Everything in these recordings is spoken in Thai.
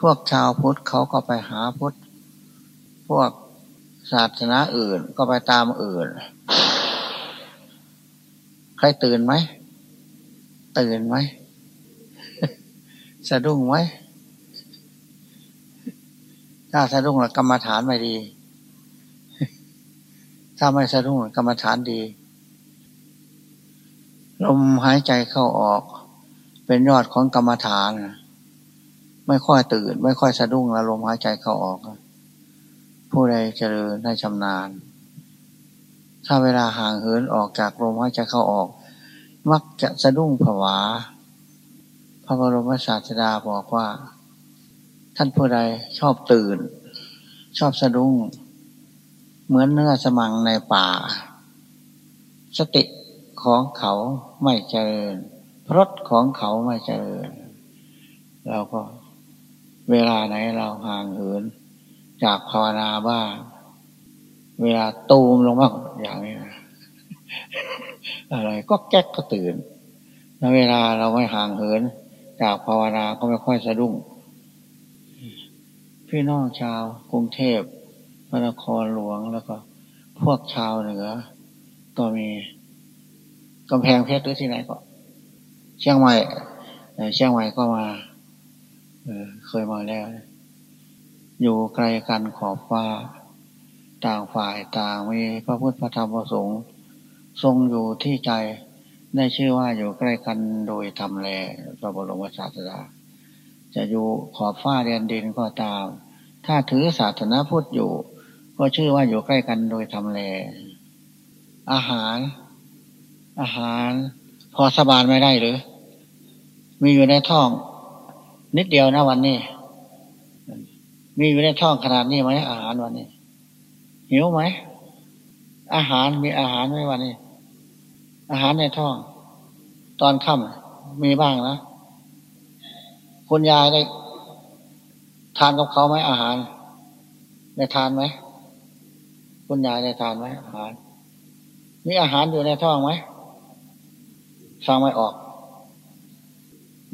พวกชาวพุทธเขาก็ไปหาพุทธ พวกศาสนาอื่นก็ไปตามอื่น ใครตื่นไหม ตื่นไหม สะดุ้งไหม ถ้าสะดุ้งแล้วกรรมฐานไม่ดี ถ้าไม่สะดุ้งกรรมฐานดี ลมหายใจเข้าออก เป็นยอดของกรรมฐาน ไม่ค่อยตื่น ไม่ค่อยสะดุ้งแล้วลมหายใจเข้าออก ผู้ใดเจริญได้ชำนาญ ถ้าเวลาห่างเหินออกจากลมหายใจเข้าออก มักจะสะดุ้งผวา พระบรมศาสดาบอกว่า ท่านผู้ใดชอบตื่น ชอบสะดุ้ง เหมือนเนื้อสมังในป่า สติของเขาไม่เจริญรสของเขาไม่เจริญเราก็ เวลาไหนเราห่างเหินจากภาวนาบ้างเวลาตูมลงบ้างอย่างนี้นะอะไรก็แก๊กก็ตื่นแล้วเวลาเราไม่ห่างเหิน จากภาวนาก็ไม่ค่อยสะดุ้ง พี่น้องชาวกรุงเทพพระนครหลวงแล้วก็ พวกชาวเหนือ ก็มีกำแพงเพชรหรือที่ไหนก็ เชียงใหม่เชียงใหม่ก็มา เคยมาแล้ว อยู่ไกลกันขอบฟ้าต่างฝ่ายต่างมีพระพุทธพระธรรมพระสงฆ์ทรงอยู่ที่ใจได้ชื่อว่าอยู่ใกล้กันโดยทำแลพระบรมศาสดา จะอยู่ขอบฟ้าเรียนดินก็ตาม ถ้าถือศาสนาพุทธอยู่ ก็ชื่อว่าอยู่ใกล้กันโดยทำแล อาหาร อาหาร พอสบานไม่ได้หรือ มีอยู่ในท้อง นิดเดียวนะวันนี้ มีอยู่ในท้องขนาดนี้ไหมอาหารวันนี้ หิวไหม อาหารมีอาหารไหมวันนี้ อาหารในท้อง ตอนค่ำมีบ้างนะคุณยายได้ ทานกับเขาไหมอาหาร ได้ทานไหมคุณยายได้ทานไหมอาหาร มีอาหารอยู่ในท้องไหมฟังไม่ออก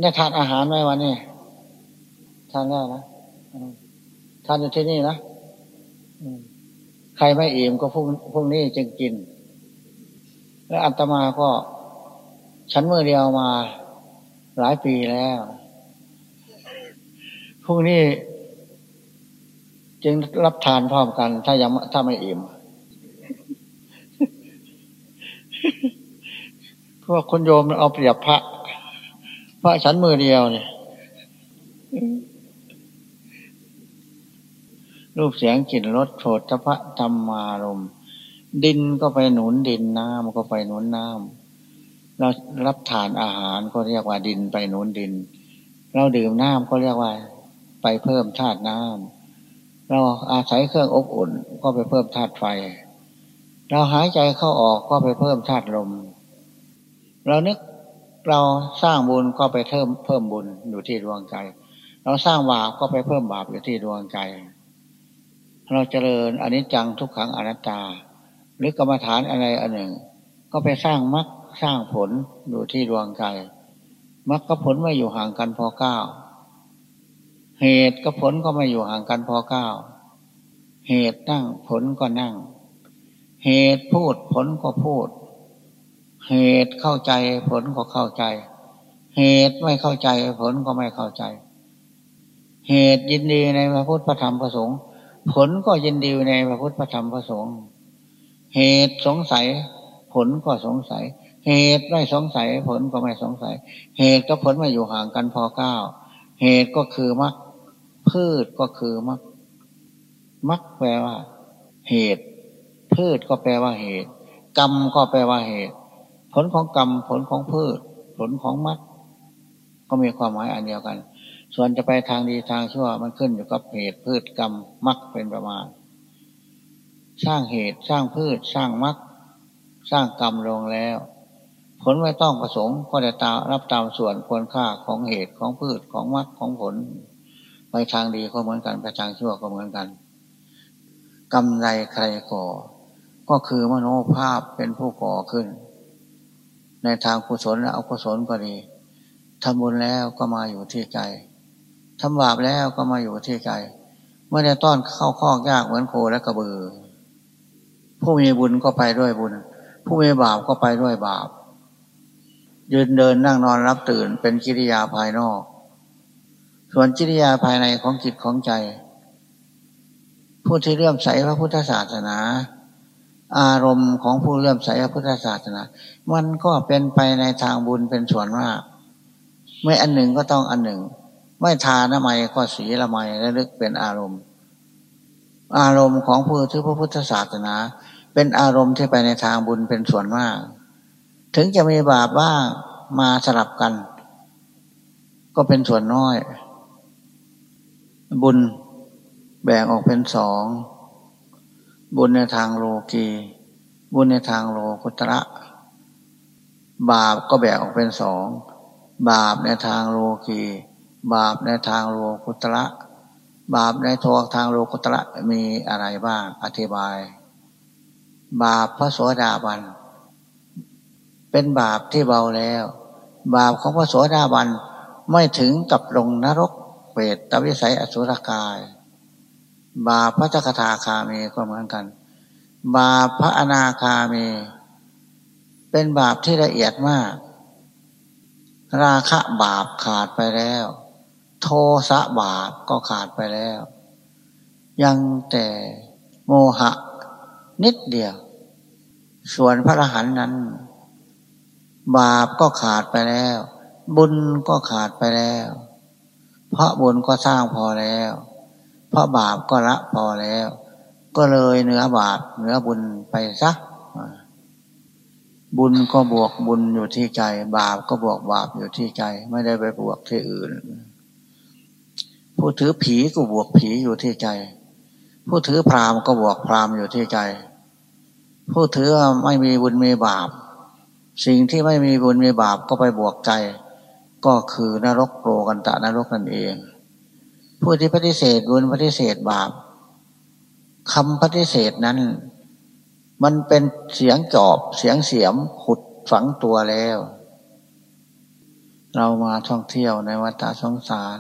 ได้ทานอาหารไหมวันนี้ ทานได้นะทานอยู่ที่นี่นะใครไม่อิ่มก็พรุ่งพรุ่งนี้จึงกิน แล้วอัตมาก็ฉันเมื่อเดียวมาหลายปีแล้วพรุ่งนี้จึงรับทานพร้อมกัน ถ้ายังถ้าไม่อิ่มพราะคนโยมเอาเปรียบพระพระฉันมือเดียวเนี่ย รูปเสียงกลิ่นรสโผฏฐะธรรมารมดินก็ไปหนุนดินน้ำก็ไปหนุนน้ำเรารับทานอาหารก็เรียกว่าดินไปหนุนดิน เราดื่มน้ำก็เรียกว่า ไปเพิ่มธาตุน้ำเราอาศัยเครื่องอบอุ่นก็ไปเพิ่มธาตุไฟ เราหายใจเข้าออกก็ไปเพิ่มธาตุลม เรานึกเราสร้างบุญก็ไปเพิ่มเพิ่มบุญอยู่ที่ดวงใจ เราสร้างบาปก็ไปเพิ่มบาปอยู่ที่ดวงใจ เราเจริญอนนี้จังทุกขังอนัตตา หรือกรรมฐานอะไรอันหนึ่ง ก็ไปสร้างมรรคสร้างผลอยู่ที่ดวงใจมรรคกับผลไม่อยู่ห่างกันพอเก้าเหตุกับผลก็ไม่อยู่ห่างกันพอเก้าเหตุนั่งผลก็นั่ง เหตุพูดผลก็พูด เหตุเข้าใจผลก็เข้าใจ เหตุไม่เข้าใจผลก็ไม่เข้าใจ เหตุยินดีในพระพุทธพระธรรมพระสงฆ์ ผลก็ยินดีในพระพุทธพระธรรมพระสงฆ์เหตุสงสัย ผลก็สงสัย เหตุไม่สงสัย ผลก็ไม่สงสัย เหตุกับผลมาอยู่ห่างกันพอเก้าเหตุก็คือมรรคพืชก็คือมรรคมรรคแปลว่า เหตุ พืชก็แปลว่าเหตุ กรรมก็แปลว่าเหตุ ผลของกรรม ผลของพืช ผลของมรรคก็มีความหมายอันเดียวกัน ส่วนจะไปทางดีทางชั่วมันขึ้นอยู่กับเหตุพืชกรรมมักเป็นประมาณ สร้างเหตุสร้างพืชสร้างมักสร้างกรรมลงแล้ว ผลไม่ต้องประสงค์ก็จะตารับตามส่วนควรค่าของเหตุของพืชของมักของผล ไปทางดีก็เหมือนกันไปทางชั่วก็เหมือนกันกรรมใดใครก่อ ก็คือมโนภาพเป็นผู้ก่อขึ้น ในทางกุศลและอกุศลก็ดีทำบุญแล้วก็มาอยู่ที่ใจ ทำบาปแล้วก็มาอยู่ที่ใจเมื่อได้ต้อนเข้าข้อยากเหมือนโคและกระบือ ผู้มีบุญก็ไปด้วยบุญ ผู้มีบาปก็ไปด้วยบาป ยืนเดินนั่งนอนรับตื่นเป็นกิริยาภายนอก ส่วนกิริยาภายในของจิตของใจ ผู้ที่เลื่อมใสพระพุทธศาสนา อารมณ์ของผู้เลื่อมใสพระพุทธศาสนา มันก็เป็นไปในทางบุญเป็นส่วนมากไม่อันหนึ่งก็ต้องอันหนึ่ง ไม่ทานละไมก็สีละไมและลึกเป็นอารมณ์ อารมณ์ของผู้ที่พระพุทธศาสนา เป็นอารมณ์ที่ไปในทางบุญเป็นส่วนมาก ถึงจะมีบาปบ้างมาสลับกัน ก็เป็นส่วนน้อย บุญแบ่งออกเป็นสอง บุญในทางโลกีบุญในทางโลกุตระ บาปก็แบ่งออกเป็นสอง บาปในทางโลกี บาปในทางโลกุตระบาปในทวทางโลกุตระมีอะไรบ้าง อธิบาย บาปพระโสดาบัน เป็นบาปที่เบาแล้ว บาปของพระโสดาบันไม่ถึงกับลงนรกเปรตตวิสัยอสุรกาย บาปพระจักทาคามีก็เหมือนกัน บาปพระอนาคามี เป็นบาปที่ละเอียดมาก ราคะบาปขาดไปแล้ว โทสะบาปก็ขาดไปแล้ว ยังแต่โมหะ นิดเดียว ส่วนพระอรหันต์นั้น บาปก็ขาดไปแล้ว บุญก็ขาดไปแล้ว เพราะบุญก็สร้างพอแล้ว เพราะบาปก็ละพอแล้ว ก็เลยเหนือบาปเหนือบุญไปซักบุญก็บวกบุญอยู่ที่ใจ บาปก็บวกบาปอยู่ที่ใจ ไม่ได้ไปบวกที่อื่น ผู้ถือผีก็บวกผีอยู่ที่ใจ ผู้ถือพรามก็บวกพรามอยู่ที่ใจ ผู้ถือไม่มีบุญมีบาป สิ่งที่ไม่มีบุญมีบาปก็ไปบวกใจ ก็คือนรกโปรกันตะนรกนั่นเอง ผู้ที่ปฏิเสธบุญปฏิเสธบาปคำปฏิเสธนั้น มันเป็นเสียงจอบเสียงเสียมขุดฝังตัวแล้ว เรามาท่องเที่ยวในวัฏสงสาร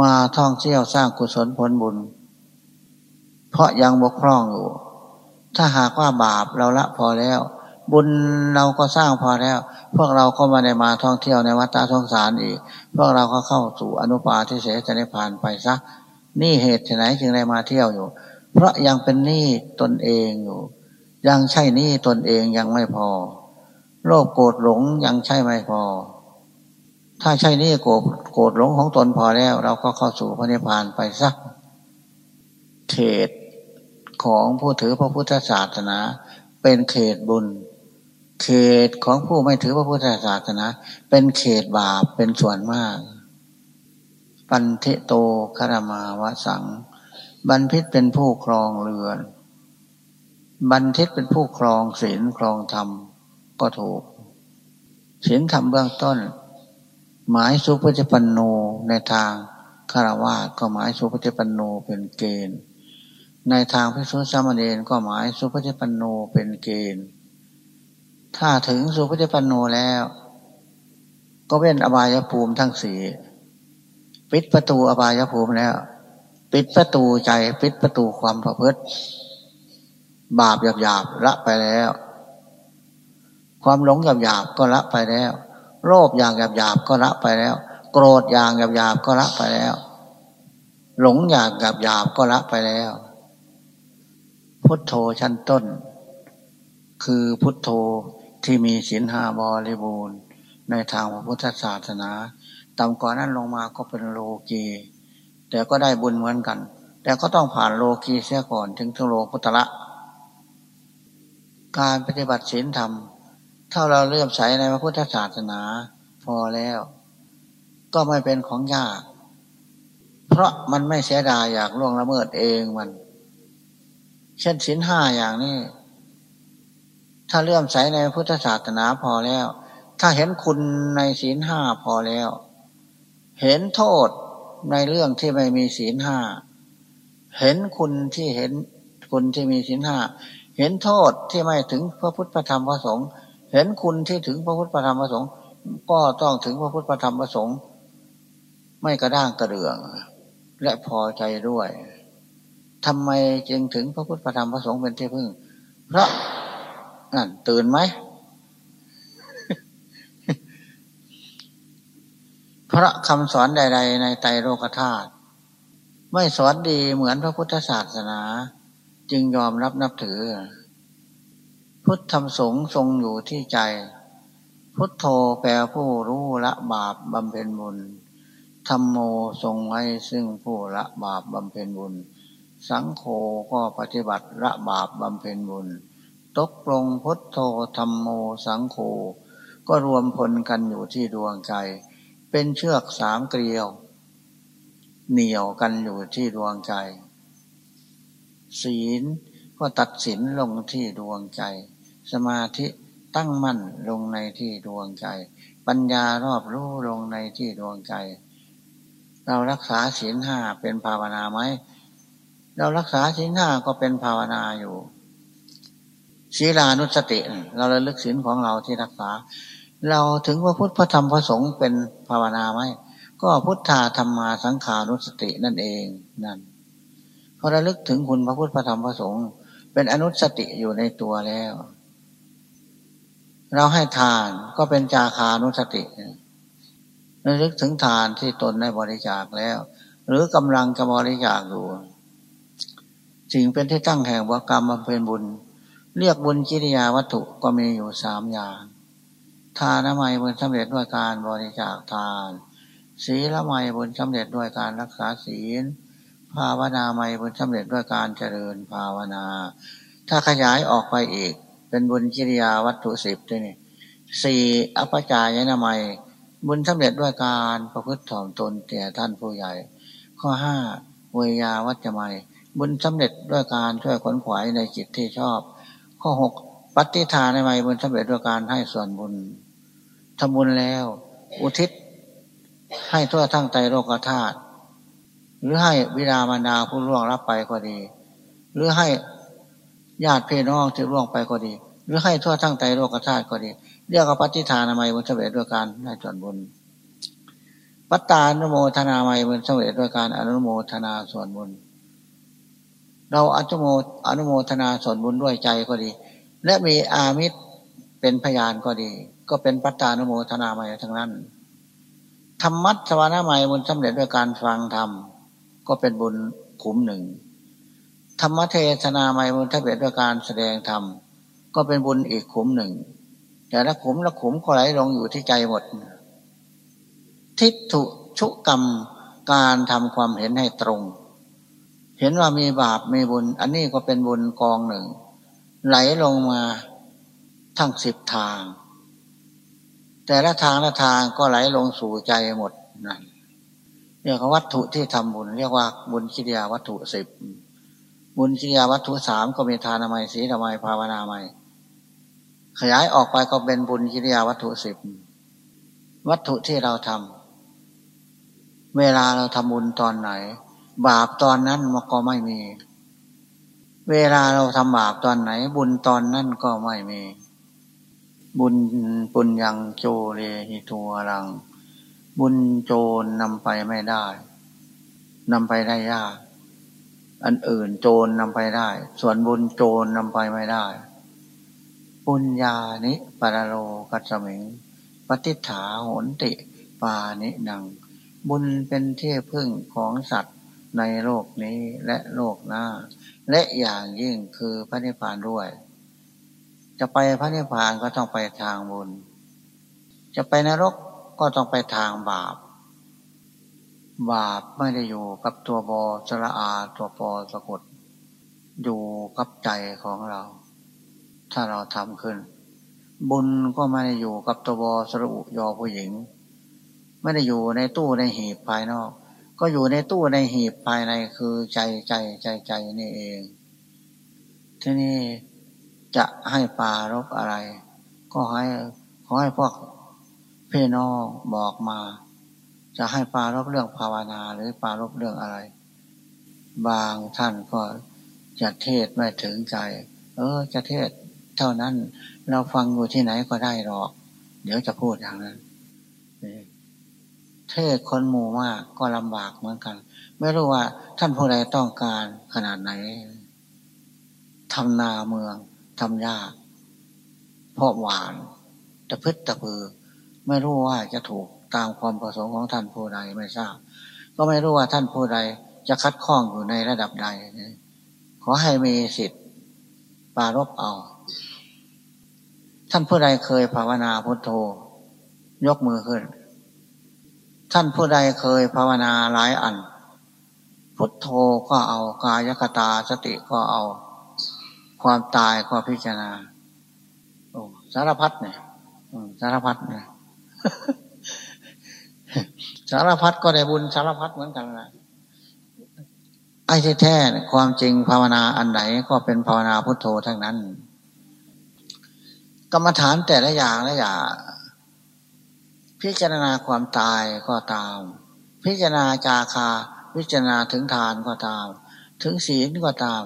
มาท่องเที่ยวสร้างกุศลผลบุญ เพราะยังบกพร่องอยู่ ถ้าหากว่าบาปเราละพอแล้ว บุญเราก็สร้างพอแล้ว พวกเราก็มาได้มาท่องเที่ยวในวัฏสงสารอีก พวกเราก็เข้าสู่อนุปาทิเสสนิพานไปซะนี่เหตุไหนจึงได้มาเที่ยวอยู่ เพราะยังเป็นหนี้ตนเองอยู่ ยังใช่หนี้ตนเองยังไม่พอ โลภโกรธหลงยังใช่ไม่พอ ถ้าใช่นี่โกรธโกรธหลงของตนพอแล้ว เราก็เข้าสู่พระนิพพานไปสักเขตของผู้ถือพระพุทธศาสนา เป็นเขตบุญ เขตของผู้ไม่ถือพระพุทธศาสนา เป็นเขตบาปเป็นส่วนมาก ปันเทโตคารมาวสัง บันพิษเป็นผู้ครองเรือน บันทิตเป็นผู้ครองศีลครองธรรมก็ถูกศีลธรรมเบื้องต้น หมายสุปฏิปันโนในทางคารวะก็หมายสุปฏิปันโนเป็นเกณฑ์ ในทางพิสุทธิสามเณรก็หมายสุปฏิปันโนเป็นเกณฑ์ ถ้าถึงสุปฏิปันโนแล้ว ก็เป็นอบายภูมิทั้งสี่ปิดประตูอบายภูมิแล้ว ปิดประตูใจปิดประตูความประพฤติ บาปหยาบๆละไปแล้ว ความหลงหยาบๆก็ละไปแล้ว โลภอย่างหยาบหยาบก็ละไปแล้ว โกรธอย่างหยาบหยาบก็ละไปแล้ว หลงอย่างหยาบหยาบก็ละไปแล้ว พุทโธชั้นต้น คือพุทโธที่มีศีลห้าบริบูรณ์ ในทางพระพุทธศาสนาต่ำกว่านั้นลงมาก็เป็นโลกีแต่ก็ได้บุญเหมือนกัน แต่ก็ต้องผ่านโลกีเสียก่อนถึงถึงโลกุตระการปฏิบัติศีลธรรม ถ้าเราเลื่อมใสในพระพุทธศาสนา พอแล้ว ก็ไม่เป็นของยาก เพราะมันไม่เสียดายอยากล่วงละเมิดเองมัน เช่นสินห้าอย่างนี้ถ้าเลื่อมใสในพุทธศาสนาพอแล้ว ถ้าเห็นคุณในศีลห้าพอแล้ว เห็นโทษในเรื่องที่ไม่มีศีลห้า เห็นคุณที่เห็นคุณที่มีศีลห้า เห็นโทษที่ไม่ถึงพระพุทธธรรมพระสงฆ์ เห็นคุณที่ถึงพระพุทธธรรมประสงค์ ก็ต้องถึงพระพุทธธรรมประสงค์ ไม่กระด้างกระเดือง และพอใจด้วยทำไมจึงถึงพระพุทธธรรมพระสงฆ์เป็นที่พึ่ง เพราะนั่นตื่นไหมพระคำสอนใด ๆ ในไตรโลกธาตุไม่สอนดีเหมือนพระพุทธศาสนา จึงยอมรับนับถือ พุทธธรรมสงฆ์ทรงอยู่ที่ใจ พุทโธแปลผู้รู้ละบาปบำเพ็ญบุญธรรมโมทรงไว้ซึ่งผู้ละบาปบำเพ็ญบุญ สังโฆก็ปฏิบัติละบาปบำเพ็ญบุญ ตกลงพุทโธธรรมโมสังโฆก็รวมพลกันอยู่ที่ดวงใจ เป็นเชือกสามเกลียว เหนี่ยวกันอยู่ที่ดวงใจ ศีลก็ตัดสินลงที่ดวงใจ สมาธิตั้งมั่นลงในที่ดวงใจ ปัญญารอบรู้ลงในที่ดวงใจ เรารักษาศีลห้าเป็นภาวนาไหมเรารักษาศีลห้าก็เป็นภาวนาอยู่ศีลานุสติ เราระลึกศีลของเราที่รักษา เราถึงว่าพุทธพระธรรมพระสงฆ์เป็นภาวนาไหมก็พุทธาธรรมาสังขานุสตินั่นเองนั่นพอระลึกถึงคุณพระพุทธพระธรรมพระสงฆ์เป็นอนุสติอยู่ในตัวแล้ว เราให้ทานก็เป็นจาคานุสติระลึกถึงทานที่ตนได้บริจาคแล้ว หรือกำลังจะบริจาคอยู่สิ่งเป็นที่ตั้งแห่งวกรรมบำเพ็ญบุญ เรียกบุญกิริยาวัตถุก็มีอยู่สามอย่างทานไมบุญสำเร็จด้วยการบริจาคทาน ศีลไมบุญสำเร็จด้วยการรักษาศีล ภาวนาไมบุญสำเร็จด้วยการเจริญภาวนา ถ้าขยายออกไปอีก เป็นบุญกิริยาวัตถุสิบด้วยนี่สี่อปจายนามัย บุญสำเร็จด้วยการประพฤติถ่อมตนแก่ท่านผู้ใหญ่ ข้อห้าเวยาวัจจะไม่บุญสำเร็จด้วยการช่วยขนขวายในจิตที่ชอบ ข้อหกปฏิทานในไม่บุญสำเร็จด้วยการให้ส่วนบุญทำบุญแล้ว อุทิศ ให้ทั่วทั้งใจโลกธาตุหรือให้วิดามารดาผู้ร่วงรับไปก็ดี หรือให้ญาติพี่น้องที่ร่วงไปก็ดี หรือให้ทั่วทั้งใจโลกธาตุก็ดี เรียกว่าปฏิทานามัยบุญสำเร็จด้วยการได้ส่วนบุญปัตตานุโมทนาไมบุญสำเร็จด้วยการอนุโมทนาส่วนบุญ เราอนุโมอนุโมทนาส่วนบุญด้วยใจก็ดี และมีอามิตรเป็นพยานก็ดี ก็เป็นปัตตานุโมทนาไมทั้งนั้นธรรมัตสวนาไมบุญสำเร็จด้วยการฟังธรรมก็เป็นบุญขุมหนึ่งธรรมเทศนาไมบุญสำเร็จด้วยการแสดงธรรม ก็เป็นบุญอีกขุมหนึ่ง แต่ละขุมละขุมก็ไหลลงอยู่ที่ใจหมด ทิฏฐุชุกรรมการทำความเห็นให้ตรง เห็นว่ามีบาปมีบุญ อันนี้ก็เป็นบุญกองหนึ่ง ไหลลงมาทั้งสิบทาง แต่ละทางละทางก็ไหลลงสู่ใจหมดนั่นเรียกว่าวัตถุที่ทำบุญ เรียกว่าบุญกิริยาวัตถุสิบบุญกิริยาวัตถุสามก็มีทานามัยศีลามัยภาวนาไมัย ขยายออกไปก็เป็นบุญกิริยาวัตถุสิบวัตถุที่เราทำเวลาเราทำบุญตอนไหน บาปตอนนั้นมันก็ไม่มี เวลาเราทำบาปตอนไหน บุญตอนนั้นก็ไม่มี บุญปุญญังโจเรหิทัวรัง บุญโจรนำไปไม่ได้นำไปได้ยาก อันอื่นโจรนำไปได้ ส่วนบุญโจรนำไปไม่ได้ ปุญญานิปรโลกัสมิง ปฏิฐาโหนติ ปานินัง บุญเป็นที่พึ่งของสัตว์ในโลกนี้และโลกหน้า และอย่างยิ่งคือพระนิพพานด้วย จะไปพระนิพพานก็ต้องไปทางบุญ จะไปนรกก็ต้องไปทางบาป บาปไม่ได้อยู่กับตัวบอสระอาตัวปอสะกดอยู่กับใจของเรา ถ้าเราทำขึ้น บุญก็ไม่ได้อยู่กับตัวบอสรุยอผู้หญิง ไม่ได้อยู่ในตู้ในหีบภายนอก ก็อยู่ในตู้ในหีบภายในคือใจใจใจใจนี่เอง ที่นี่จะให้ปารบอะไร ก็ให้ขอให้พวกพี่น้องบอกมา จะให้ปารบเรื่องภาวนาหรือปารบเรื่องอะไร บางท่านก็จะเทศไม่ถึงใจ เออ จะเทศ เท่านั้น เราฟังอยู่ที่ไหนก็ได้หรอก เดี๋ยวจะพูดอย่างนั้นเทศคนหมู่มากก็ลำบากเหมือนกัน ไม่รู้ว่าท่านผู้ใดต้องการขนาดไหนทำนาเมืองทำยากเพราะหวานตะพึดตะพือ ไม่รู้ว่าจะถูกตามความประสงค์ของท่านผู้ใดไม่ทราบ ก็ไม่รู้ว่าท่านผู้ใดจะคัดข้องอยู่ในระดับใด ขอให้มีสิทธิ์ปารบเอา ท่านผู้ใดเคยภาวนาพุทโธ ยกมือขึ้น ท่านผู้ใดเคยภาวนาหลายอัน พุทโธก็เอากายคตาสติก็เอา ความตายก็พิจารณาโอ้สารพัดเนี่ยสารพัดเนี่ยสารพัดก็ได้บุญสารพัดเหมือนกันนะไอ้แท้ๆความจริงภาวนาอันไหนก็เป็นภาวนาพุทโธทั้งนั้น รรมฐานแต่ละอย่างละอย่าง พิจารณาความตายก็ตาม พิจารณาจาคา พิจารณาถึงทานก็ตาม ถึงศีลก็ตาม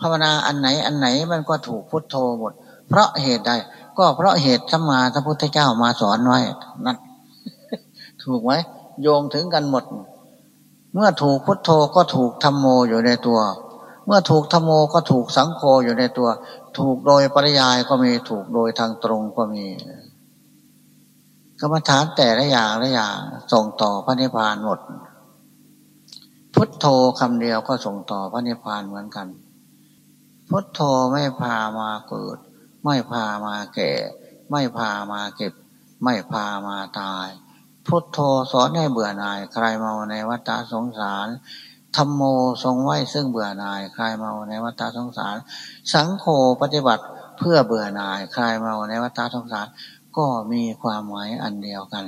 ภาวนาอันไหนอันไหนมันก็ถูกพุทโธหมด เพราะเหตุใด ก็เพราะเหตุสมมาพระพุทธเจ้ามาสอนไว้นั่นถูกไหมโยงถึงกันหมด เมื่อถูกพุทโธก็ถูกธรรมโมอยู่ในตัว เมื่อถูกธโมก็ถูกสังโฆอยู่ในตัว ถูกโดยปริยายก็มีถูกโดยทางตรงก็มีกรรมฐานแต่ละอย่างละอย่างส่งต่อพระนิพพานหมด พุทโธคำเดียวก็ส่งต่อพระนิพพานเหมือนกัน พุทโธไม่พามาเกิด ไม่พามาแก่ ไม่พามาเก็บ ไม่พามาตาย พุทโธสอนให้เบื่อหน่ายใคลายเมาในวัฏสงสาร ธรรมโมทรงไว้ซึ่งเบื่อหน่ายคลายเมาในวัฏสงสาร สังโฆปฏิบัติเพื่อเบื่อหน่ายคลายเมาในวัฏสงสาร ก็มีความหมายอันเดียวกัน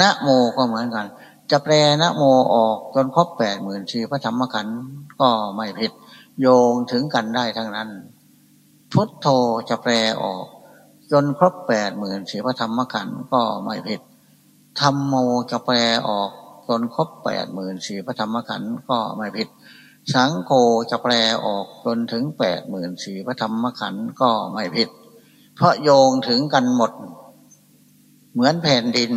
นะโมก็เหมือนกัน จะแปลนะโมออกจนครบแปดหมื่นชีพระธรรมขันธ์ก็ไม่ผิด โยงถึงกันได้ทั้งนั้น พุทโธจะแปลออก จนครบแปดหมื่นชีพระธรรมขันธ์ก็ไม่ผิดธรรมโมจะแปลออก จนครบแปดหมื่นสี่พระธรรมขันธ์ก็ไม่ผิด สังโฆจะแปลออกจนถึงแปดหมื่นสี่พระธรรมขันธ์ก็ไม่ผิด เพราะโยงถึงกันหมด เหมือนแผ่นดิน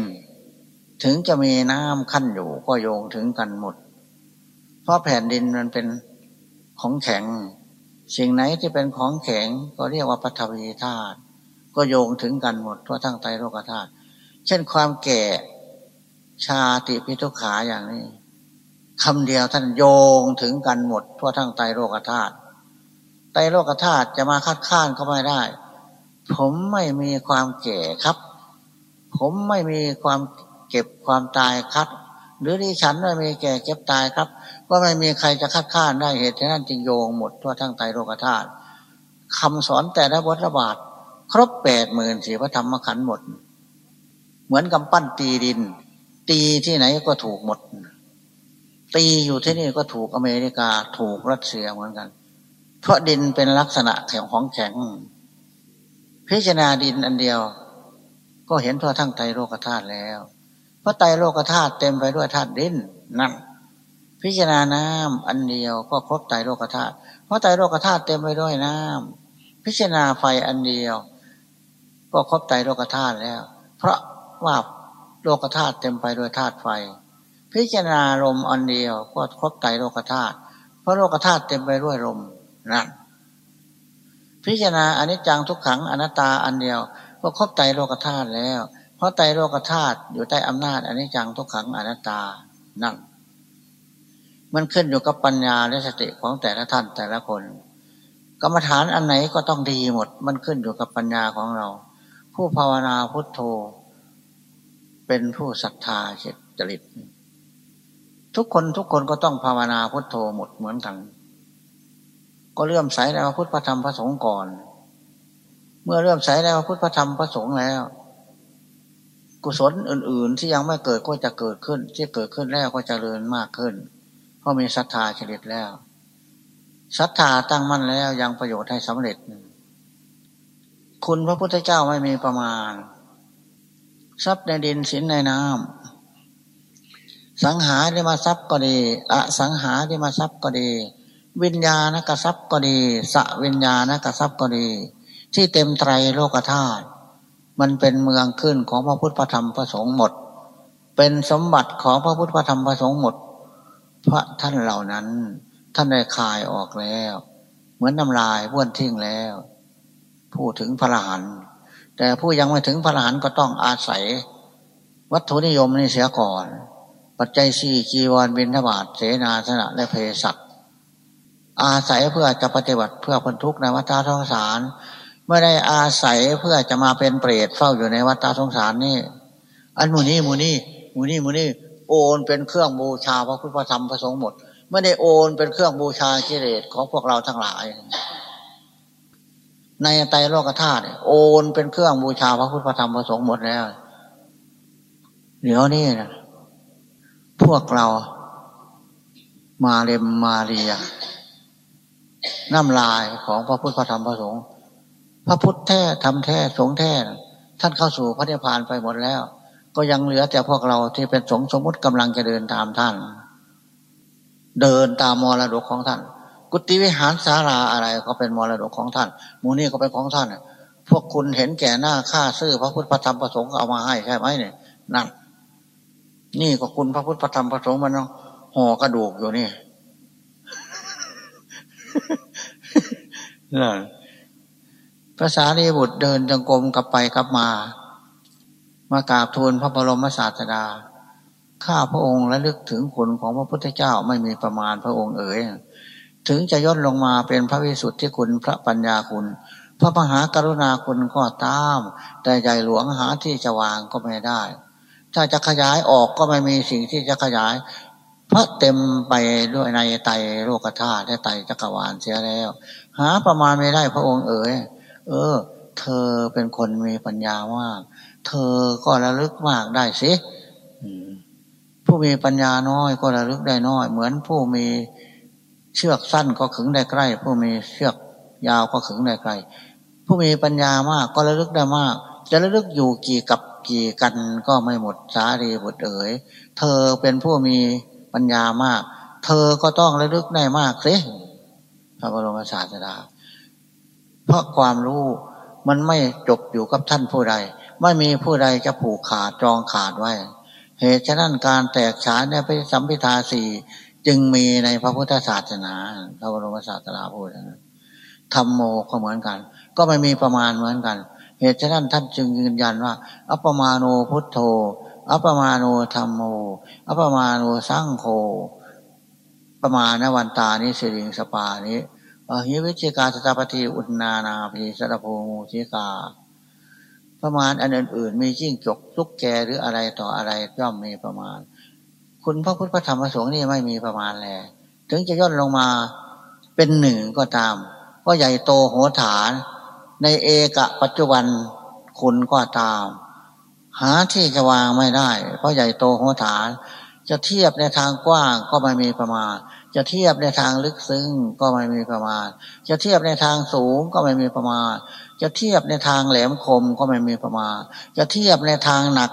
ถึงจะมีน้ำขั้นอยู่ก็โยงถึงกันหมด เพราะแผ่นดินมันเป็นของแข็ง สิ่งไหนที่เป็นของแข็งก็เรียกว่าปฐวีธาตุก็โยงถึงกันหมดทั่วทั้งไตรโลกธาตุเช่นความแก่ ชาติพิทุขาอย่างนี้คำเดียวท่านโยงถึงกันหมด ทั่วทั้งไตโลกธาตุไตโลกธาตุจะมาคัดค้านก็ไม่ได้ ผมไม่มีความแก่ครับ ผมไม่มีความเก็บความตายครับ หรือที่ฉันไม่มีแก่เก็บตายครับ ก็ไม่มีใครจะคัดค้านได้เหตุฉะนั้นจึงโยงหมดทั่วทั้งไตโลกธาตุคำสอนแต่ละบทระบาทครบแปดหมื่นสี่พระธรรมขันธ์หมด เหมือนกำปั้นตีดิน ตีที่ไหนก็ถูกหมด ตีอยู่ที่นี่ก็ถูกอเมริกา ถูกรัสเซียเหมือนกัน เพราะดินเป็นลักษณะแข็งของแข็ง พิจารณาดินอันเดียว ก็เห็นทั่วทั้งไตโลกธาตุแล้ว เพราะไตโลกธาตุเต็มไปด้วยธาตุดินนั่นพิจารณาน้ำอันเดียวก็ครบไตโลกธาตุ เพราะไตโลกธาตุเต็มไปด้วยน้ำพิจารณาไฟอันเดียว ก็ครบไตโลกธาตุแล้ว เพราะว่า โลกธาตุเต็มไปด้วยธาตุไฟ พิจารณาลมอันเดียวก็ครบไตโลกธาตุเพราะโลกธาตุเต็มไปด้วยลมนั่นพิจารณาอนิจจังทุกขังอนัตตาอันเดียว ก็ครบไตโลกธาตุแล้ว เพราะไตโลกธาตุอยู่ใต้อำนาจอนิจจังทุกขังอนัตตานั่นมันขึ้นอยู่กับปัญญาและสติของแต่ละท่านแต่ละคน กรรมฐานอันไหนก็ต้องดีหมด มันขึ้นอยู่กับปัญญาของเรา ผู้ภาวนาพุทโธ เป็นผู้ศรัทธาเจริต ทุกคนทุกคนก็ต้องภาวนาพุทโธหมดเหมือนกันก็เลื่อมใสในพระพุทธพระธรรมพระสงฆ์ก่อน เมื่อเลื่อมใสในพระพุทธพระธรรมพระสงฆ์แล้ว กุศลอื่น ๆ ที่ยังไม่เกิดก็จะเกิดขึ้น ที่เกิดขึ้นแล้วก็จะเริญมากขึ้น เพราะมีศรัทธาเฉลิตแล้วศรัทธาตั้งมั่นแล้วยังประโยชน์ให้สำเร็จ คุณพระพุทธเจ้าไม่มีประมาณ ทรัพย์ในดินสินในน้ำสังหาได้มาทรัพย์ก็ดีอสังหาได้มาทรัพย์ก็ดี วิญญาณกทรัพย์ก็ดีสวิญญาณกทรัพย์ก็ดี ที่เต็มไตรโลกธาตุมันเป็นเมืองขึ้นของพระพุทธธรรมพระสงฆ์หมด เป็นสมบัติของพระพุทธพระธรรมพระสงฆ์หมด พระท่านเหล่านั้น ท่านได้คายออกแล้ว เหมือนน้ำลายบ้วนทิ้งแล้ว พูดถึงพระรหันต์ แต่ผู้ยังไม่ถึงพระรหันต์ก็ต้องอาศัย วัตถุนิยมนี่เสียก่อน ปัจจัยสี่จีวรบินทบาทเสนาสนะและเพศัตอาศัยเพื่อจะปฏิบัติเพื่อพ้นทุกข์ในวัฏสงสารไม่ได้อาศัยเพื่อจะมาเป็นเปรตเฝ้าอยู่ในวัฏสงสารนี่ อันมูนี่มูนี่มูนี่มูนี่โอนเป็นเครื่องบูชาพระพุทธธรรมพระสงฆ์หมด ไม่ได้โอนเป็นเครื่องบูชากิเลสของพวกเราทั้งหลาย ในไตรโลกธาตุโอนเป็นเครื่องบูชาพระพุทธธรรมพระสงฆ์หมดแล้ว เดี๋ยวนี้นะพวกเรามาเรมมาเรียน้ำลายของพระพุทธธรรมพระสงฆ์พระพุทธแท้ทำแท้สงแท้ท่านเข้าสู่พระนิพพานไปหมดแล้ว ก็ยังเหลือแต่พวกเราที่เป็นสงสมมติกำลังจะเดินตามท่าน เดินตามมรดกของท่าน กุฏิวิหารสาราอะไรก็เป็นมรดกของท่านมูนี่ก็เป็นของท่านพวกคุณเห็นแก่หน้าค่าซื้อพระพุทธธรรมพระสงฆ์เอามาให้ใช่ไหมเนี่ยนั่นนี่ก็คุณพระพุทธธรรมพระสงฆ์มันห่อกระดูกอยู่นี่ภาษาลีบุตรเดินจงกรมกลับไปกลับมา มากราบทูลพระบรมศาสดา ข้าพระองค์และลึกถึงคุณของพระพุทธเจ้าไม่มีประมาณพระองค์เอ๋ย ถึงจะย่นลงมาเป็นพระวิสุทธิคุณพระปัญญาคุณ พระมหากรุณาคุณก็ตาม แต่ใหญ่หลวงหาที่จะวางก็ไม่ได้ ถ้าจะขยายออกก็ไม่มีสิ่งที่จะขยาย พระเต็มไปด้วยในไตโลกธาตุและไตจักรวาลเสียแล้ว หาประมาณไม่ได้พระองค์เอ๋ยเออ เธอเป็นคนมีปัญญามาก เธอก็ระลึกมากได้สิผู้มีปัญญาน้อยก็ระลึกได้น้อย เหมือนผู้มี เชือกสั้นก็ขึงได้ใกล้ ผู้มีเชือกยาวก็ขึงได้ไกล ผู้มีปัญญามากก็ระลึกได้มาก จะระลึกอยู่กี่กับกี่กันก็ไม่หมดสารีบุตรเอ๋ยเธอเป็นผู้มีปัญญามาก เธอก็ต้องระลึกได้มากสิพระบรมศาสดา เพราะความรู้มันไม่จบอยู่กับท่านผู้ใด ไม่มีผู้ใดจะผูกขาดจองขาดไว้ เหตุฉะนั้นการแตกฉานในพระสัมพิทาสี่ จึงมีในพระพุทธศาสนาพระบรมศาสดาพูดนะธรรมโมก็เหมือนกัน ก็ไม่มีประมาณเหมือนกัน เหตุฉะนั้นท่านจึงยืนยันว่า อัปมาโนพุทโธ อัปมาโนธรรมโม อัปมาโนสังโฆประมาณวันตานิสิริงสปานิอหิวิจิกาสตาปฏิอุณนานาพีสตโพมูชิกา ประมาณอันอื่นๆมีจิ้งจกทุกแกหรืออะไรต่ออะไรย่อมมีประมาณ คุณพระพุทธพระธรรมพระสงฆ์นี่ไม่มีประมาณแลยถึงจะย่นลงมาเป็นหนึ่งก็ตาม ก็ใหญ่โตโหฐาน ในเอกะปัจจุบันคุณก็ตาม หาที่จะวางไม่ได้ เพราะใหญ่โตโหฐาน จะเทียบในทางกว้างก็ไม่มีประมาณ จะเทียบในทางลึกซึ้งก็ไม่มีประมาณ จะเทียบในทางสูงก็ไม่มีประมาณ จะเทียบในทางแหลมคมก็ไม่มีประมาณ จะเทียบในทางหนัก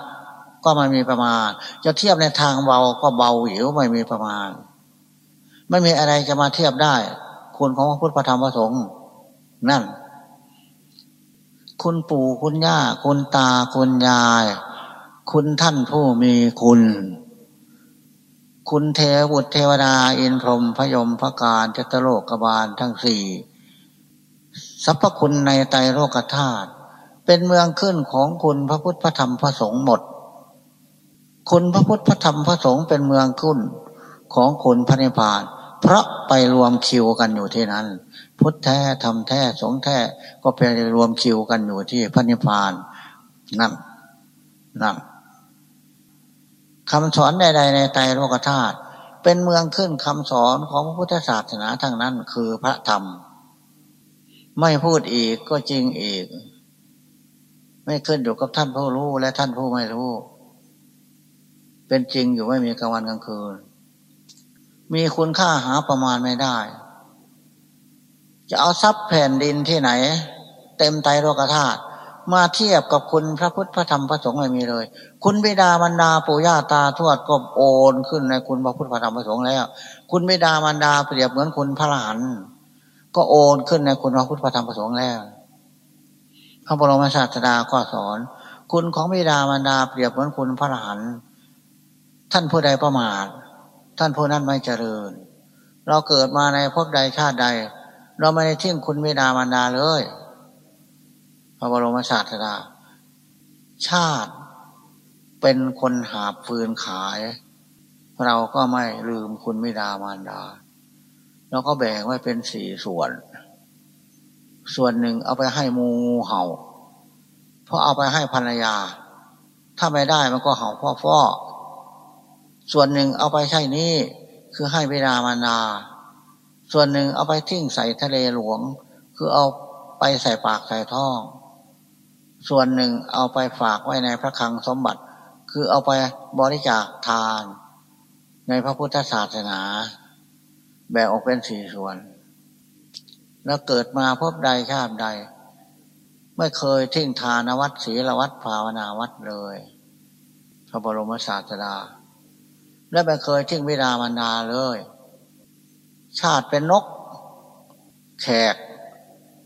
ก็ไม่มีประมาณ จะเทียบในทางเบาก็เบาหิวไม่มีประมาณ ไม่มีอะไรจะมาเทียบได้ คุณของพระพุทธธรรมพระสงฆ์นั่น คุณปู่คุณย่า คุณตาคุณยาย คุณท่านผู้มีคุณ คุณเทวุตเทวดาอินพรหมพยมพระการเจตโลกบาลทั้งสี่สรรพคุณในไตโลกธาตุเป็นเมืองขึ้นของคุณพระพุทธพระธรรมพระสงฆ์หมด คุณพระพุทธพระธรรมพระสงฆ์เป็นเมืองขึ้นของคุณพระนิพพาน เพราะไปรวมคิวกันอยู่ที่นั้น พุทธแท้ทำแท้สงแท้ก็ไปรวมคิวกันอยู่ที่พระนิพพานนั่นนั่นคำสอนใด ๆ ในไตรโลกธาตุเป็นเมืองขึ้นคำสอนของพระพุทธศาสนาทั้งนั้นคือพระธรรม ไม่พูดอีกก็จริงอีก ไม่ขึ้นอยู่กับท่านผู้รู้และท่านผู้ไม่รู้ เป็นจริงอยู่ไม่มีกลางวันกลางคืน มีคุณค่าหาประมาณไม่ได้ จะเอาทรัพย์แผ่นดินที่ไหน เต็มไตโลกธาตุมาเทียบกับคุณพระพุทธพระธรรมพระสงฆ์ไม่มีเลย คุณบิดามารดาปู่ย่าตาทวดก็โอนขึ้นในคุณพระพุทธพระธรรมพระสงฆ์แล้ว คุณบิดามารดาเปรียบเหมือนคุณพระหลานก็โอนขึ้นในคุณพระพุทธพระธรรมพระสงฆ์แล้ว พระบรมศาสดาก็สอน คุณของบิดามารดาเปรียบเหมือนคุณพระหลาน ท่านผู้ใดประมาท ท่านผู้นั้นไม่เจริญ เราเกิดมาในภพใดชาติใด เราไม่ได้ทิ้งคุณวิดามารดาเลย พระบรมศาสดา ชาติเป็นคนหาฟืนขาย เราก็ไม่ลืมคุณวิดามารดา เราก็แบ่งไว้เป็นสี่ส่วน ส่วนหนึ่งเอาไปให้มูเห่า เพราะเอาไปให้ภรรยา ถ้าไม่ได้มันก็เห่าพ่อพ่อ ส่วนหนึ่งเอาไปใช้นี้คือให้เวลามานาส่วนหนึ่งเอาไปทิ้งใส่ทะเลหลวง คือเอาไปใส่ปากใส่ท้อง ส่วนหนึ่งเอาไปฝากไว้ในพระคลังสมบัติ คือเอาไปบริจาคทาน ในพระพุทธศาสนา แบ่งออกเป็นสี่ส่วน แล้วเกิดมาพบใดชาติใด ไม่เคยทิ้งทานวัดศีลวัดภาวนาวัดเลยพระบรมศาสดา และไม่เคยทิ้งวิดามันนาเลย ชาติเป็นนก แขก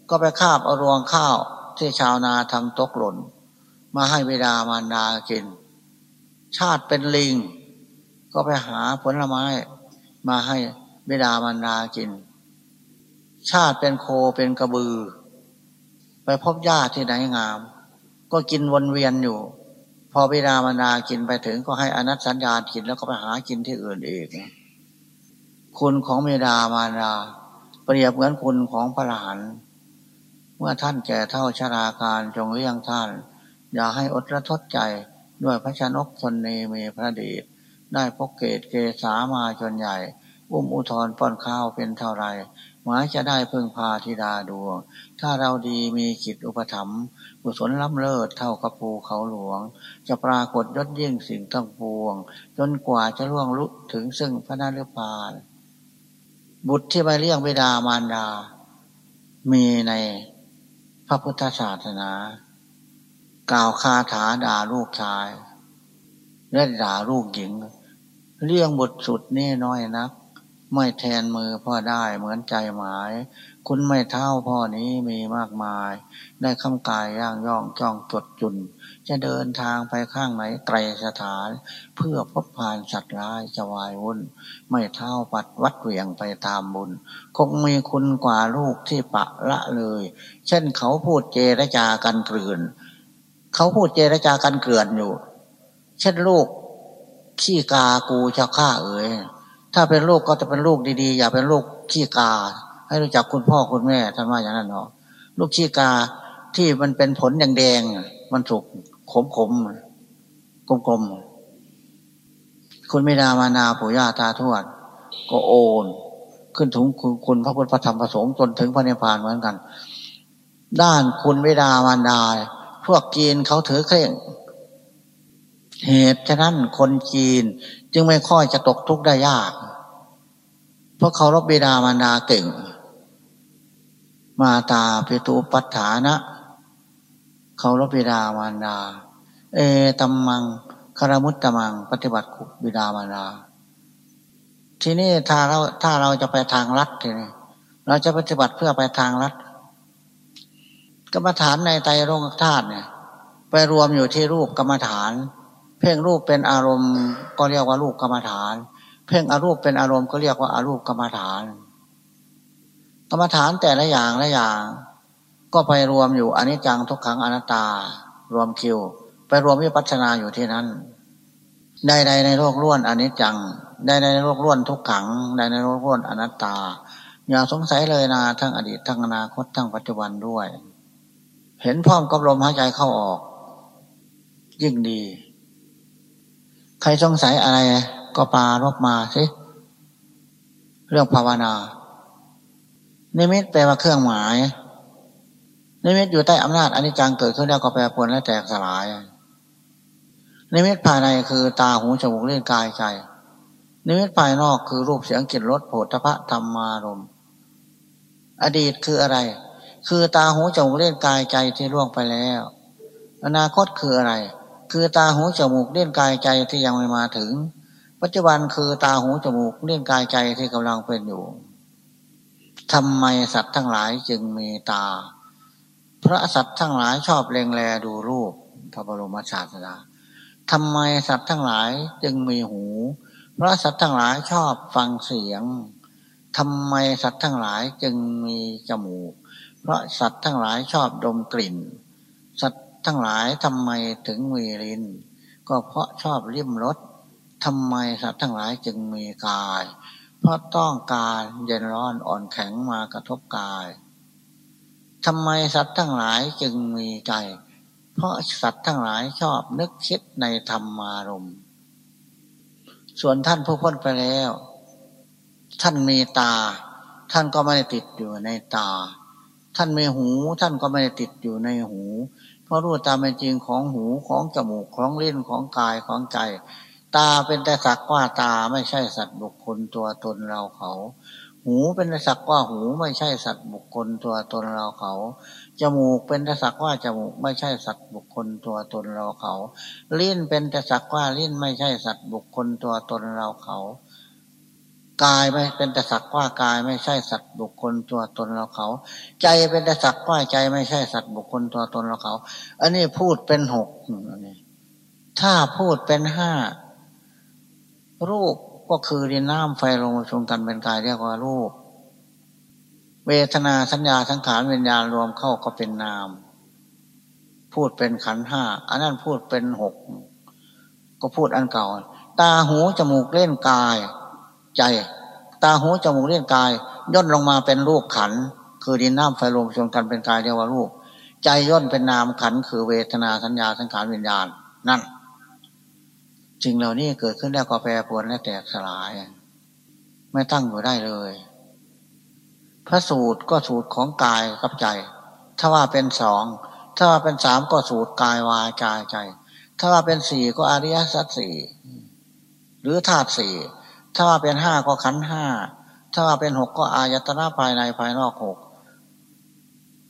ก็ไปคาบเอารวงข้าวที่ชาวนาทำตกหล่น มาให้วิดามารดากิน ชาติเป็นลิง ก็ไปหาผลไม้มาให้วิดามารดากิน ชาติเป็นโคเป็นกระบือ ไปพบหญ้าที่ไหนงาม ก็กินวนเวียนอยู่ พอบิดามารดากินไปถึงก็ให้อนัตสัญญากินแล้วก็ไปหากินที่อื่นอีกคุณของเมดามารดา เปรียบเหมือนคุณของพระหลาน เมื่อท่านแก่เท่าชราการจงเลี้ยงท่าน อย่าให้อดระทดใจด้วยพระชนกชนเนมีพระเดชได้พกเกตเกษามาจนใหญ่ อุ้มอุทธรป้อนข้าวเป็นเท่าไรหมายจะได้พึ่งพาธิดาดวง ถ้าเราดีมีจิตอุปถัมภ์ กุศลล้ำเลิศเท่ากับภูเขาหลวง จะปรากฏยศยิ่งสิ่งทั้งปวง จนกว่าจะล่วงลุถึงซึ่งพระนาฤพานบุตรที่ไปเลี้ยงบิดามารดา มีในพระพุทธศาสนา กล่าวคาถาด่าลูกชายและด่าลูกหญิงเลี้ยงบุตรสุดนี่น้อยนัก ไม่แทนมือพ่อได้เหมือนใจหมาย คุณไม่เท่าพ่อนี้มีมากมาย ได้คำกายย่างย่องจ้องจดจุน จะเดินทางไปข้างไหนไกลสถาน เพื่อพบผ่านสัตว์ร้ายจะวายวุ่น ไม่เท่าปัดวัดเหวี่ยงไปตามบุญ คงมีคุณกว่าลูกที่ปะละเลย เช่นเขาพูดเจรจากันเกลื่อนเขาพูดเจรจากันเกลื่อนอยู่ เช่นลูกขี้กากูจะฆ่าเอ๋ยถ้าเป็นลูกก็จะเป็นลูกดีๆ อย่าเป็นลูกขี้กา ให้รู้จักคุณพ่อคุณแม่ท่านว่าอย่างนั้นเนาะลูกขี้กาที่มันเป็นผลแดงๆมันสุกขมขมกลมๆคุณไม่ดามานาปู่ย่าตาทวด ก็โอน ขึ้นถึงคุณพระพุทธธรรมประสงค์จนถึงพระนิพพานเหมือนกัน ด้านคุณไม่ดามานาพวกจีนเขาถือเคร่ง เหตุฉะนั้นคนจีนจึงไม่ค่อยจะตกทุกข์ได้ยาก เพราะเขารบบิดามารดาเก่ง มาตาพิตูปัฏฐานะเขารบบิดามารดา เอตัมมังคารมุตตมัง ปฏิบัติบิดามารดา ทีนี้ถ้าเราถ้าเราจะไปทางลัดทีนี้เราจะปฏิบัติเพื่อไปทางลัดกรรมฐานในไตรโลกธาตุเนี่ย ไปรวมอยู่ที่รูปกรรมฐาน เพ่งรูปเป็นอารมณ์ก็เรียกว่ารูปกรรมฐาน เพ่งอารูปเป็นอารมณ์ก็เรียกว่าอารูปกรรมฐาน รรมฐานแต่ละอย่างละอย่าง ก็ไปรวมอยู่อนิจจังทุกขังอนัตตา รวมคิว ไปรวมวิปัสสนาอยู่ที่นั้นใดๆในโลกล้วนอนิจจังใดในโลกล้วนทุกขังใดในโลกล้วนอนัตตา อย่าสงสัยเลยนะทั้งอดีตทั้งอนาคตทั้งปัจจุบันด้วย เห็นพร้อมกับลมหายใจเข้าออก ยิ่งดี ใครสงสัยอะไรก็ปารบมาสิเรื่องภาวนา นิมิตแปลว่าเครื่องหมาย นิมิตอยู่ใต้อำนาจอนิจจังเกิดขึ้นแล้วก็แปรปรวนและแตกสลาย นิมิตภายในคือตาหูจมูกเล่นกายใจ นิมิตภายนอกคือรูปเสียงกลิ่นรสโผฏฐะธรรมารมอดีตคืออะไร คือตาหูจมูกเล่นกายใจที่ล่วงไปแล้ว อนาคตคืออะไร คือตาหูจมูกเลี้ยงกายใจที่ยังไม่มาถึง ปัจจุบันคือตาหูจมูกเลี้ยงกายใจที่กำลังเป็นอยู่ ทำไมสัตว์ทั้งหลายจึงมีตา พระสัตว์ทั้งหลายชอบเล็งแลดูรูปพระบรมศาสดาทำไมสัตว์ทั้งหลายจึงมีหูเพราะสัตว์ทั้งหลายชอบฟังเสียงทำไมสัตว์ทั้งหลายจึงมีจมูก เพราะสัตว์ทั้งหลายชอบดมกลิ่น สัตว์ทั้งหลายทำไมถึงมีลิ้น ก็เพราะชอบริมรสทำไมสัตว์ทั้งหลายจึงมีกาย เพราะต้องการเย็นร้อนอ่อนแข็งมากระทบกายทำไมสัตว์ทั้งหลายจึงมีใจ เพราะสัตว์ทั้งหลายชอบนึกคิดในธรรมารมณ์ส่วนท่านผู้พ้นไปแล้ว ท่านมีตา ท่านก็ไม่ได้ติดอยู่ในตา ท่านมีหู ท่านก็ไม่ได้ติดอยู่ในหู เพราะรู้ตามเป็นจริงของหูของจมูกของเลิ้นของกายของใจ ตาเป็นแต่สักว่าตาไม่ใช่สัตว์บุคคลตัวตนเราเขา หูเป็นแต่สักว่าหูไม่ใช่สัตว์บุคคลตัวตนเราเขา จมูกเป็นแต่สักว่าจมูกไม่ใช่สัตว์บุคคลตัวตนเราเขา ลิ้นเป็นแต่สักว่าลิ้นไม่ใช่สัตว์บุคคลตัวตนเราเขากายไม่เป็นแต่สักว่ากายไม่ใช่สัตว์บุคคลตัวตนเราเขา ใจเป็นแต่สักว่าใจไม่ใช่สัตว์บุคคลตัวตนเราเขา อันนี้พูดเป็นหกอันนี้ถ้าพูดเป็นห้า รูปก็คือดินน้ำไฟลงมาชมกันเป็นกายเรียกว่ารูป เวทนาสัญญาสังขารวิญญาณรวมเข้าก็เป็นนาม พูดเป็นขันห้าอันนั้นพูดเป็นหกก็พูดอันเก่า ตาหูจมูกเล่นกาย ใจ ตาหูจมูกเล่นกาย ย่นลงมาเป็นรูปขัน คือดินน้ำไฟลมชนกันเป็นกายเรียกว่ารูป ใจย่นเป็นนามขันคือเวทนาสัญญาสังขารวิญญาณ นั่น จริงเหล่านี้เกิดขึ้นแล้วก็แปรปรวนและแตกสลาย ไม่ตั้งอยู่ได้เลย พระสูตรก็สูตรของกายกับใจ ถ้าว่าเป็นสอง ถ้าว่าเป็นสามก็สูตรกายวาจาใจ ถ้าว่าเป็นสี่ก็อริยสัจสี่หรือธาตุสี่ถ้าว่าเป็นห้าก็ขันห้าถ้าว่าเป็นหกก็อายตนะภายในภายนอกหก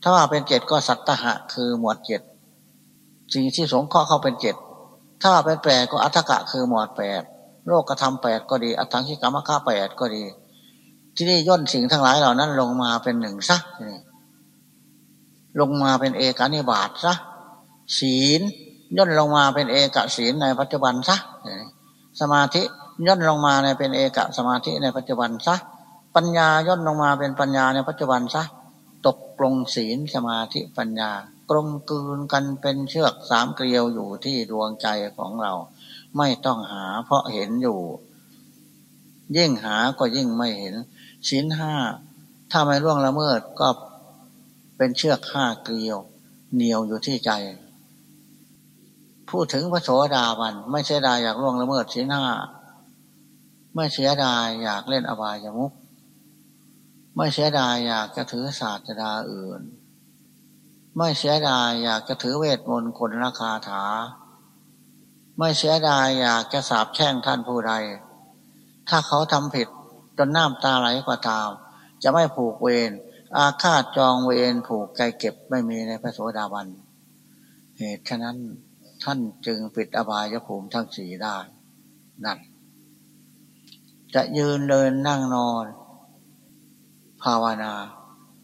ถ้าว่าเป็นเจ็ดก็สัตตหะ คือหมวดเจ็ดสิ่งที่สงเคราะห์เข้าเป็นเจ็ด ถ้าเป็นแปดก็อัตกะคือหมวดแปดโลกกระทำแปดก็ดี อัตถังคิกรรมฆาแปดก็ดี ที่นี่ย่นสิ่งทั้งหลายเหล่านั้นลงมาเป็นหนึ่งซะลงมาเป็นเอกานิบาตซะศีลย่นลงมาเป็นเอกศีลในปัจจุบันซะสมาธิย่นลงมาในเป็นเอกสมาธิในปัจจุบันซะปัญญาย่นลงมาเป็นปัญญาในปัจจุบันซะตกลงศีลสมาธิปัญญา กลมกลืนกันเป็นเชือกสามเกลียวอยู่ที่ดวงใจของเรา ไม่ต้องหาเพราะเห็นอยู่ ยิ่งหาก็ยิ่งไม่เห็นศีลห้าถ้าไม่ล่วงละเมิดก็เป็นเชือกห้าเกลียวเหนียวอยู่ที่ใจ พูดถึงพระโสดาบัน ไม่เสียดายอยากล่วงละเมิดศีลห้าไม่เสียดายอยากเล่นอบายมุก ไม่เสียดายอยากจะถือศาสตราอื่น ไม่เสียดายอยากจะถือเวทมนต์คนราคาถา ไม่เสียดายอยากจะสาบแช่งท่านผู้ใด ถ้าเขาทำผิดจนน้ำตาไหลกว่าตามจะไม่ผูกเวรอาฆาตจองเวรผูกใจเก็บไม่มีในพระโสดาบัน เหตุฉะนั้นท่านจึงปิดอบายภูมิทั้งสี่ได้ นั่น จะยืนเดินนั่งนอน ภาวนา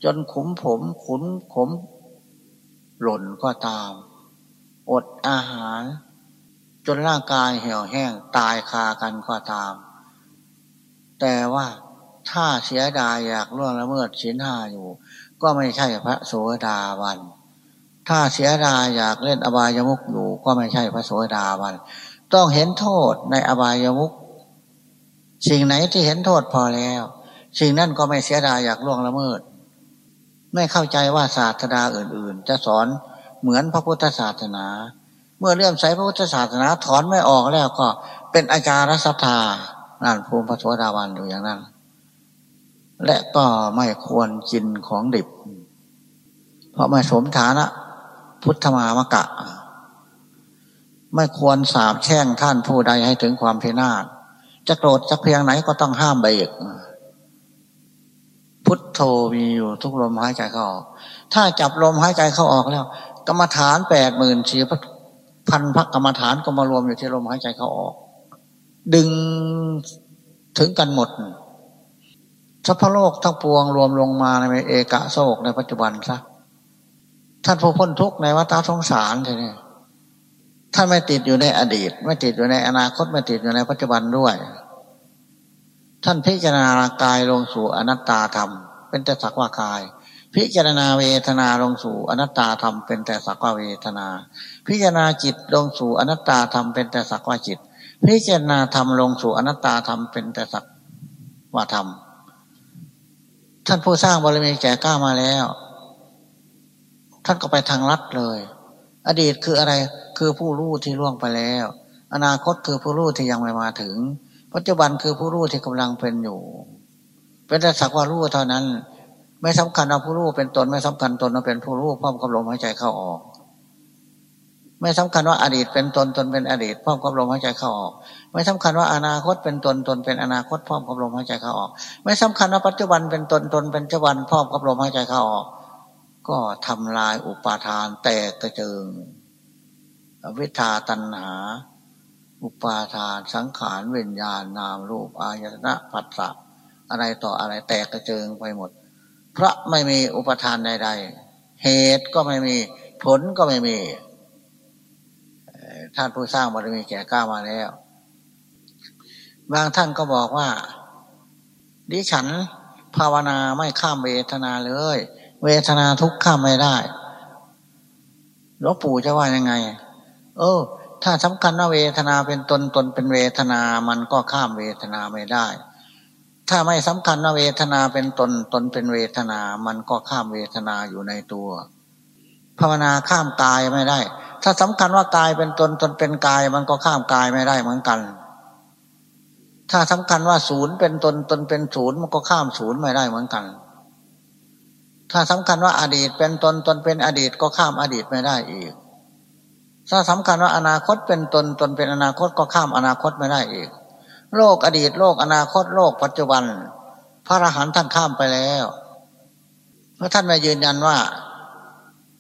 จนขุมผมขุนขม หล่นก็ตาม อดอาหาร จนร่างกายเหี่ยวแห้งตายคากันก็ตาม แต่ว่าถ้าเสียดายอยากล่วงละเมิดศีลห้าอยู่ ก็ไม่ใช่พระโสดาบัน ถ้าเสียดายอยากเล่นอบายมุกอยู่ ก็ไม่ใช่พระโสดาบัน ต้องเห็นโทษในอบายมุกสิ่งไหนที่เห็นโทษพอแล้ว สิ่งนั้นก็ไม่เสียดายอยากล่วงละเมิด ไม่เข้าใจว่าศาสดาอื่น ๆ จะสอนเหมือนพระพุทธศาสนา เมื่อเลื่อมใสพระพุทธศาสนาถอนไม่ออกแล้วก็เป็นอาจารย์รัศธานั่นภูมิพระโสดาบันอยู่อย่างนั้น และก็ไม่ควรกินของดิบ เพราะไม่สมฐานะพุทธมามะกะ ไม่ควรสาบแช่งท่านผู้ใดให้ถึงความเพนาศจะโกรธจะเพียงไหนก็ต้องห้ามเบรก พุทโธมีอยู่ทุกลมหายใจเข้าออก ถ้าจับลมหายใจเข้าออกแล้ว กรรมฐานแปดหมื่นสี่พันพักกรรมฐานก็มารวมอยู่ที่ลมหายใจเข้าออก ดึงถึงกันหมดสัพพโลกทั้งปวงรวมลงมาในเอกะโศกในปัจจุบันซะท่านผู้พ้นทุกข์ในวัฏสงสารทีนี้ท่านไม่ติดอยู่ในอดีต ไม่ติดอยู่ในอนาคตไม่ติดอยู่ในปัจจุบันด้วย ท่านพิจารณากายลงสู่อนัตตาธรรม เป็นแต่สักว่ากาย พิจารณาเวทนาลงสู่อนัตตาธรรมเป็นแต่สักว่าเวทนา พิจารณาจิตลงสู่อนัตตาธรรมเป็นแต่สักว่าจิต พิจารณาธรรมลงสู่อนัตตาธรรมเป็นแต่สักว่าธรรมท่านผู้สร้างบารมีแก่กล้ามาแล้ว ท่านก็ไปทางลัดเลย อดีตคืออะไรคือผู้รู้ที่ล่วงไปแล้ว อนาคตคือผู้รู้ที่ยังไม่มาถึง ปัจจุบันคือผู้รู้ที่กำลังเป็นอยู่ เป็นแต่สักว่ารู้เท่านั้น ไม่สำคัญว่าผู้รู้เป็นตนไม่สำคัญตนว่าเป็นผู้รู้พร้อมกับลมหายใจเข้าออก ไม่สำคัญว่าอดีตเป็นตนตนเป็นอดีตพร้อมกับลมหายใจเข้าออก ไม่สำคัญว่าอนาคตเป็นตนตนเป็นอนาคตพร้อมกับลมหายใจเข้าออก ไม่สำคัญว่าปัจจุบันเป็นตนตนเป็นปัจจุบันพร้อมกับลมหายใจเข้าออก ก็ทำลายอุปาทานแตกกระเจิงวิชาตัณหา อุปาทานสังขารเวิญญาณนามรูปอายตนะผัสสะอะไรต่ออะไรแตกกระเจิงไปหมดเพราะไม่มีอุปทานใดๆ เหตุก็ไม่มีผลก็ไม่มีท่านผู้สร้างบารมีแก่กล้ามาแล้ว บางท่านก็บอกว่า ดิฉันภาวนาไม่ข้ามเวทนาเลย เวทนาทุกข้ามไม่ได้หลวงปู่จะว่ายังไง เออ ถ้าสำคัญว่าเวทนาเป็นตนตนเป็นเวทนา มันก็ข้ามเวทนาไม่ได้ ถ้าไม่สำคัญว่าเวทนาเป็นตนตนเป็นเวทนา มันก็ข้ามเวทนาอยู่ในตัว ภาวนาข้ามกายไม่ได้ ถ้าสำคัญว่ากายเป็นตนตนเป็นกาย มันก็ข้ามกายไม่ได้เหมือนกัน ถ้าสำคัญว่าศูนย์เป็นตนตนเป็นศูนย์มันก็ข้ามศูนย์ไม่ได้เหมือนกัน ถ้าสำคัญว่าอดีตเป็นตนตนเป็นอดีตก็ข้ามอดีตไม่ได้อีก ถ้าสำคัญว่าอนาคตเป็นตนตนเป็นอนาคตก็ข้ามอนาคตไม่ได้อีก โลกอดีตโลกอนาคตโลกปัจจุบัน พระอรหันต์ท่านข้ามไปแล้ว เพราะท่านมายืนยันว่า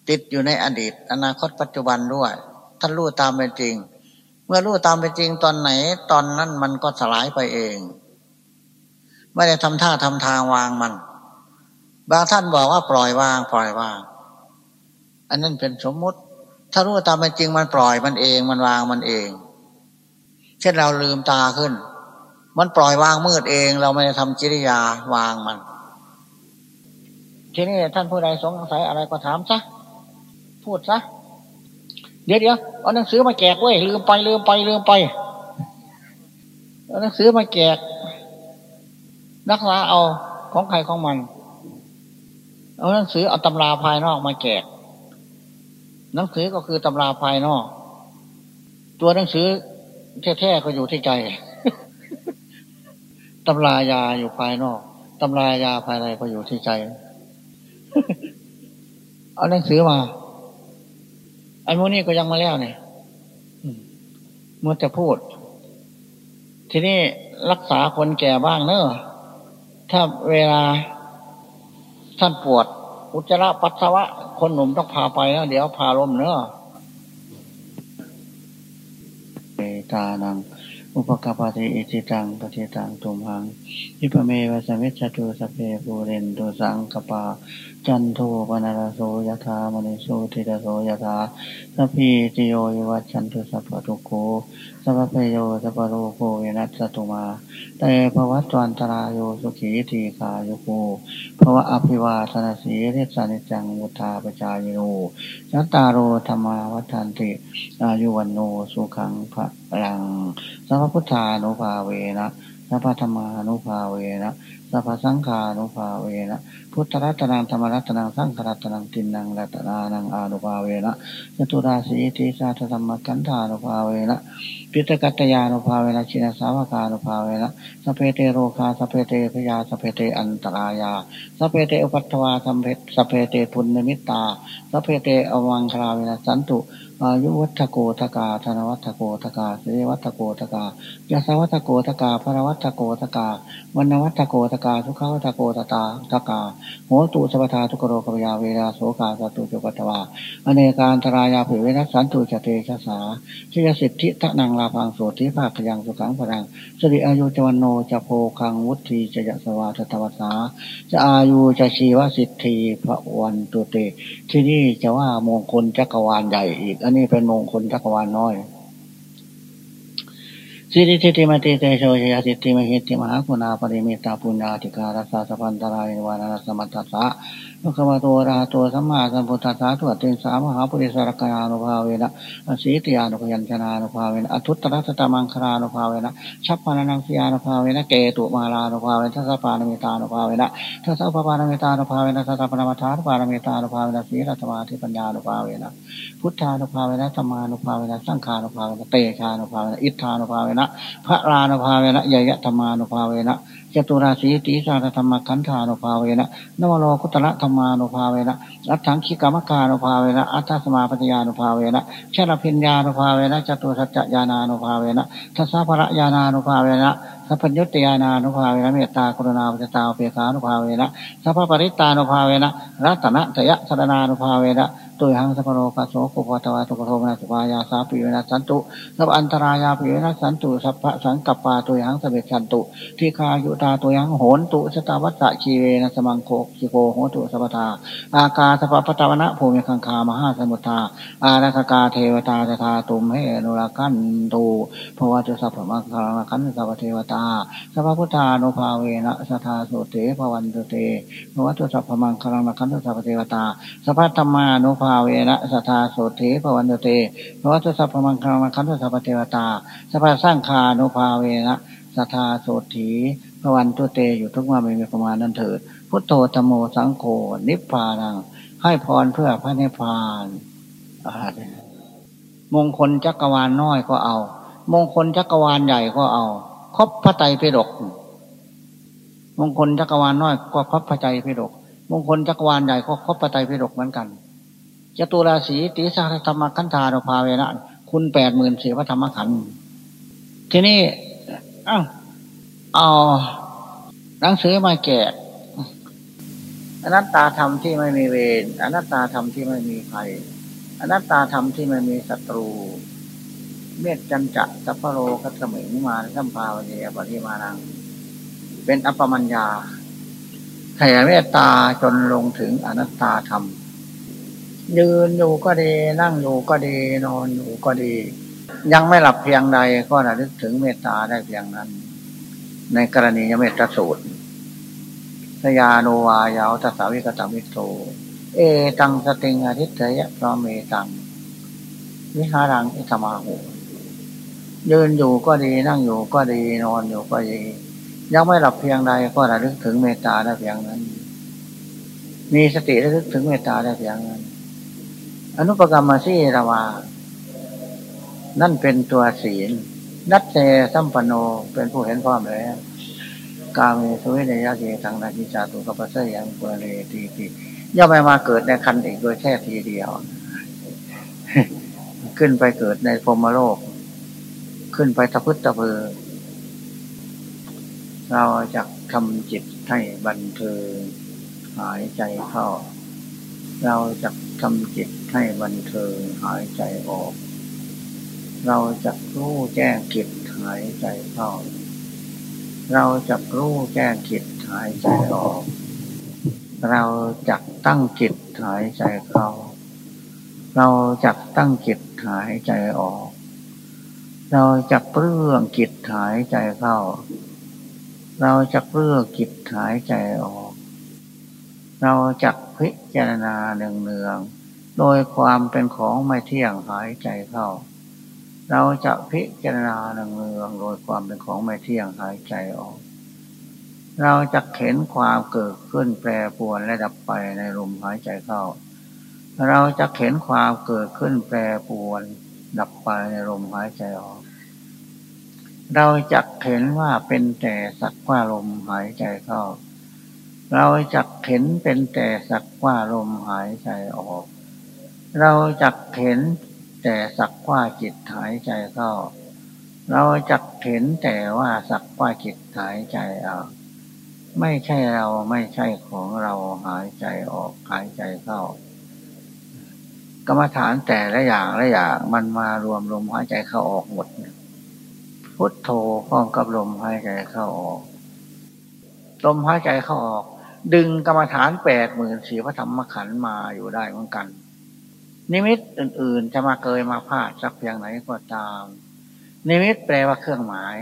ติดอยู่ในอดีต อนาคตปัจจุบันด้วย ท่านรู้ตามเป็นจริง เมื่อรู้ตามเป็นจริงตอนไหน ตอนนั้นมันก็สลายไปเอง ไม่ได้ทำท่าทำทางวางมัน บางท่านบอกว่าปล่อยวาง ปล่อยวาง อันนั้นเป็นสมมติ ถ้ารู้ตามเป็นจริงมันปล่อยมันเองมันวางมันเอง เช่นเราลืมตาขึ้น มันปล่อยวางมืดเอง เราไม่ได้ทำจิริยาวางมัน ทีนี้ท่านผู้ใดสงสัยอะไรก็ถามซะพูดซะเดี๋ยวเดี๋ยวเอาหนังสือมาแจกเว้ยลืมไปลืมไปลืมไปเอาหนังสือมาแจกรักษาเอาของใครของมัน เอาหนังสือเอาตำราภายนอกมาแจก หนังสือก็คือตำราภายนอก ตัวหนังสือแท้ๆก็อยู่ที่ใจตำรายาอยู่ภายนอกตำรายาภายในก็อยู่ที่ใจ เอาหนังสือมาไอ้โมนี่ก็ยังมาแล้วเนี่ยมันจะพูด ทีนี้รักษาคนแก่บ้างเนอะถ้าเวลาท่านปวด อุจจาระปัสสาวะ คนหนุ่มต้องพาไปนะเดี๋ยวพาลมเนอะเอตานัง อุปกปติอิติตังปฏิตังตุมหังยิปเมวะสมิจตุสเพปูเรนตุสังกปา จันโทปนารโสยะธามณิโสติรโสยะธาสัพพิติโยวัชันตุสัพพทุโกสัพพโยสัพพโลโกเวนัสตุมาแต่ภวัตวันตรายโยสุขีทีคาโยโกภวะอภิวาทนาสีเรสานิจังมุทาปจายโนยัตตาโรธรรมาวัฏันติอายุวันโนสุขังพระลังสัพพุทธานุภาเวนะสัพพธรรมานุภาเวนะ สัพพสังขานุภาเวนะพุทธรัตนังธรรมรัตนังสังขรัตนังตินังรัตนานังอานุภาเวนะจตุราสีติสาธรรมกันธานุภาเวนะปิตกัตยานุภาเวนะชินสาวกานุภาเวนะสเพเตโรคาสเพเตพยาสเพเตอันตรายาสเพเตอุปัตวาสัมเพสเพเตปุณณมิตาสเพเตอวังคราเวนะสันตุอายุวัฏโกตกา ธนวัฏโกตกาเสวัฏโกตกายาสวัฏโกตกาพระวัฏโกตกา วันวัฏโกตกาทุกขวัฏโกตตาตกาโหตุสัพทาทุกโรกยาเวลาโสกาสตุจุปัตวาอเนกาตรายาผือเวนัสันตุจเตชะสาชิยสิทธิทะนังลาพังโสติภาคยังสุขังพลังสริอายุจวันโนจะโพคังวุฒิจะยสวาตตวสาจะอายุจะชีวสิทธิพระวันตุเต ที่นี่จะว่ามงคลจักรวาลใหญ่อีก อันนี้เป็นมงคลจักรวาลน้อย สิริทิติมติเตโชยติติมหิติมหาคุณาปริมิตาปุญญาติการัสสะพันตรายนวานาสมัตตะพระคัมตัวราตัวสัมมาสัมพุทธัสสะตรวเต็นสามหาปุริสารกานุภาเวนะสีติยานุพยัญชนานุภาเวนะอทุตตรัสตมังครานุภาเวนะชัพพานังสียานุภาเวนะเกตุมาลานุภาเวนะทัสปานมิตานุภาเวนะทัสปปานมิตานุภาเวนะทัสปนมัทานุปานมิตานุภาเวนะสีรัตมาธิปัญญานุภาเวนะพุทธานุภาเวนะธรรมานุภาเวนะสังขานุภาเวนะเตชานุภาเวนะอิทธานุภาเวนะพระรานุภาเวนะยยะธรรมานุภาเวนะจตุราสีติสารธรรมขันธานุภาเวนะนวโลกุตระธรรมานุภาเวนะอัตถังคิกรรมกานุภาเวนะอัตถสมาปัญญานุภาเวนะชาลพิญญานุภาเวนะจตุสัจจญาณานุภาเวนะทัสสะภรญาณานุภาเวนะสัพพัญญุตยานานุภาเวนะเมตตากรุณาปัจตาเปขานุภาเวนะสัพพปริตานุภาเวนะรัตนะตยะสรนานุภาเวนะ ตุยหังสัพโรกัสโสกุปวัตวาตุกโทมนาสุภายาสาปิเวนะสันตุสัพพันตรายาปิ วินัสสันตุสัพพะสังกัปปาตุยหังสมิชฌันตุทีฆายุตาตุยหังโหตุสตวัสสะชีเวนะสมังคิโกโหตุสัพพทา อากาสปัพพตวนะภูมิคังคามหาสมุททาอารักขกาเทวตาสทาตุมเห อนุรักขันตุภวตุสัพพมังคลัง รักขันตุ สัพพเทวตาสัพพพุทธานุภาเวนะสทาโสตถี ภวันตุเตภวตุสัพพมังคลัง รักขันตุ สัพพเทวตาสัพพธัมมานุภาเวนะสทาโสตถี ภวันตุเตภวตุสัพพมังคลังคันสัพเทวตาสัพพสร้างคานุภาเวนะสทาโสถีพระวันตุเตอยู่ทุกวันไม่มีประมาณนั้นเถิด พุทโธธโมสังโฆนิพพานัง ให้พรเพื่อพระนิพพานมงคลจักรวาลน้อยก็เอา มงคลจักรวาลใหญ่ก็เอา ครบพระไตรปิฎกมงคลจักรวาลน้อยก็ครบพระไตรปิฎกมงคลจักรวาลใหญ่ก็ครบพระไตรปิฎกเหมือนกัน จตุราศีติสารธรรมคันธานุภาเวนะคุณแปดหมื่นสี่พระธรรมขันธ์ทีนี้อ้าเอาหนังสือมาแกะอนัตตาธรรมที่ไม่มีเวรอนัตตาธรรมที่ไม่มีภัยอนัตตาธรรมที่ไม่มีศัตรู เมตจันจะสัพโรคัตมิงมาสัมภาวเนียปฏิมานัง เป็นอัปปมัญญาแผ่เมตตาจนลงถึงอนัตตาธรรม ยืนอยู่ก็ดี นั่งอยู่ก็ดี นอนอยู่ก็ดี ยังไม่หลับเพียงใดก็ระลึกถึงเมตตาได้เพียงนั้น ในกรณียเมตตาสูตรสยาโนวายาวตัสสะ วิคตมิทโธ เอตังสติงอธิฏเฐยยะพรหมเมตัง วิหารังอิธมาหุ ยืนอยู่ก็ดี นั่งอยู่ก็ดี นอนอยู่ก็ดี ยังไม่หลับเพียงใดก็ระลึกถึงเมตตาได้เพียงนั้น มีสติระลึกถึงเมตตาได้เพียงนั้น อนุปกรรมสีระวา นั่นเป็นตัวศีล นัตเตสัมปโน เป็นผู้เห็นพร้อมแล้วกาเมสุวิเนยะเกทางนาจิจาตุกัปเสยังปุเรตีตีย่อมไม่มาเกิดในคันอีกโดยแค่ทีเดียว ขึ้นไปเกิดในพรมโลก ขึ้นไปตะพุตตะเพอเราจะทำจิตให้บันเทิงหายใจเข้า เราจะ ทำจิตให้บันเทิงหายใจออก เราจะรู้แจ้งจิตหายใจเข้า เราจะรู้แจ้งจิตหายใจออก เราจะตั้งจิตหายใจเข้า เราจะตั้งจิตหายใจออก เราจะเปลื้องจิตหายใจเข้า เราจะเปลื้องจิตหายใจออก เราจะ พิจารณาเนืองๆโดยความเป็นของไม่เที่ยงหายใจเข้า เราจะพิจารณาเนืองๆโดยความเป็นของไม่เที่ยงหายใจออก เราจะเห็นความเกิดขึ้นแปรปรวนและดับไปในลมหายใจเข้า เราจะเห็นความเกิดขึ้นแปรปรวน ดับไปในลมหายใจออกเราจะเห็นว่าเป็นแต่สักว่าลมหายใจเข้า เราจะเห็นเป็นแต่สักว่าลมหายใจออก เราจะเห็นแต่สักว่าจิตหายใจเข้า เราจะเห็นแต่ว่าสักว่าจิตหายใจออก ไม่ใช่เราไม่ใช่ของเราหายใจออกหายใจเข้ากรรมฐานแต่ละอย่างละอย่างมันมารวมลมหายใจเข้าออกหมด พุทโธพ้องกับลมหายใจเข้าออก ลมหายใจเข้าออก ดึงกรรมฐานแปดหมื่นสี่พระธรรมขันธ์มาอยู่ได้เหมือนกัน นิมิตอื่น ๆ จะมาเกยมาพาดสักเพียงไหนก็ตาม นิมิตแปลว่าเครื่องหมาย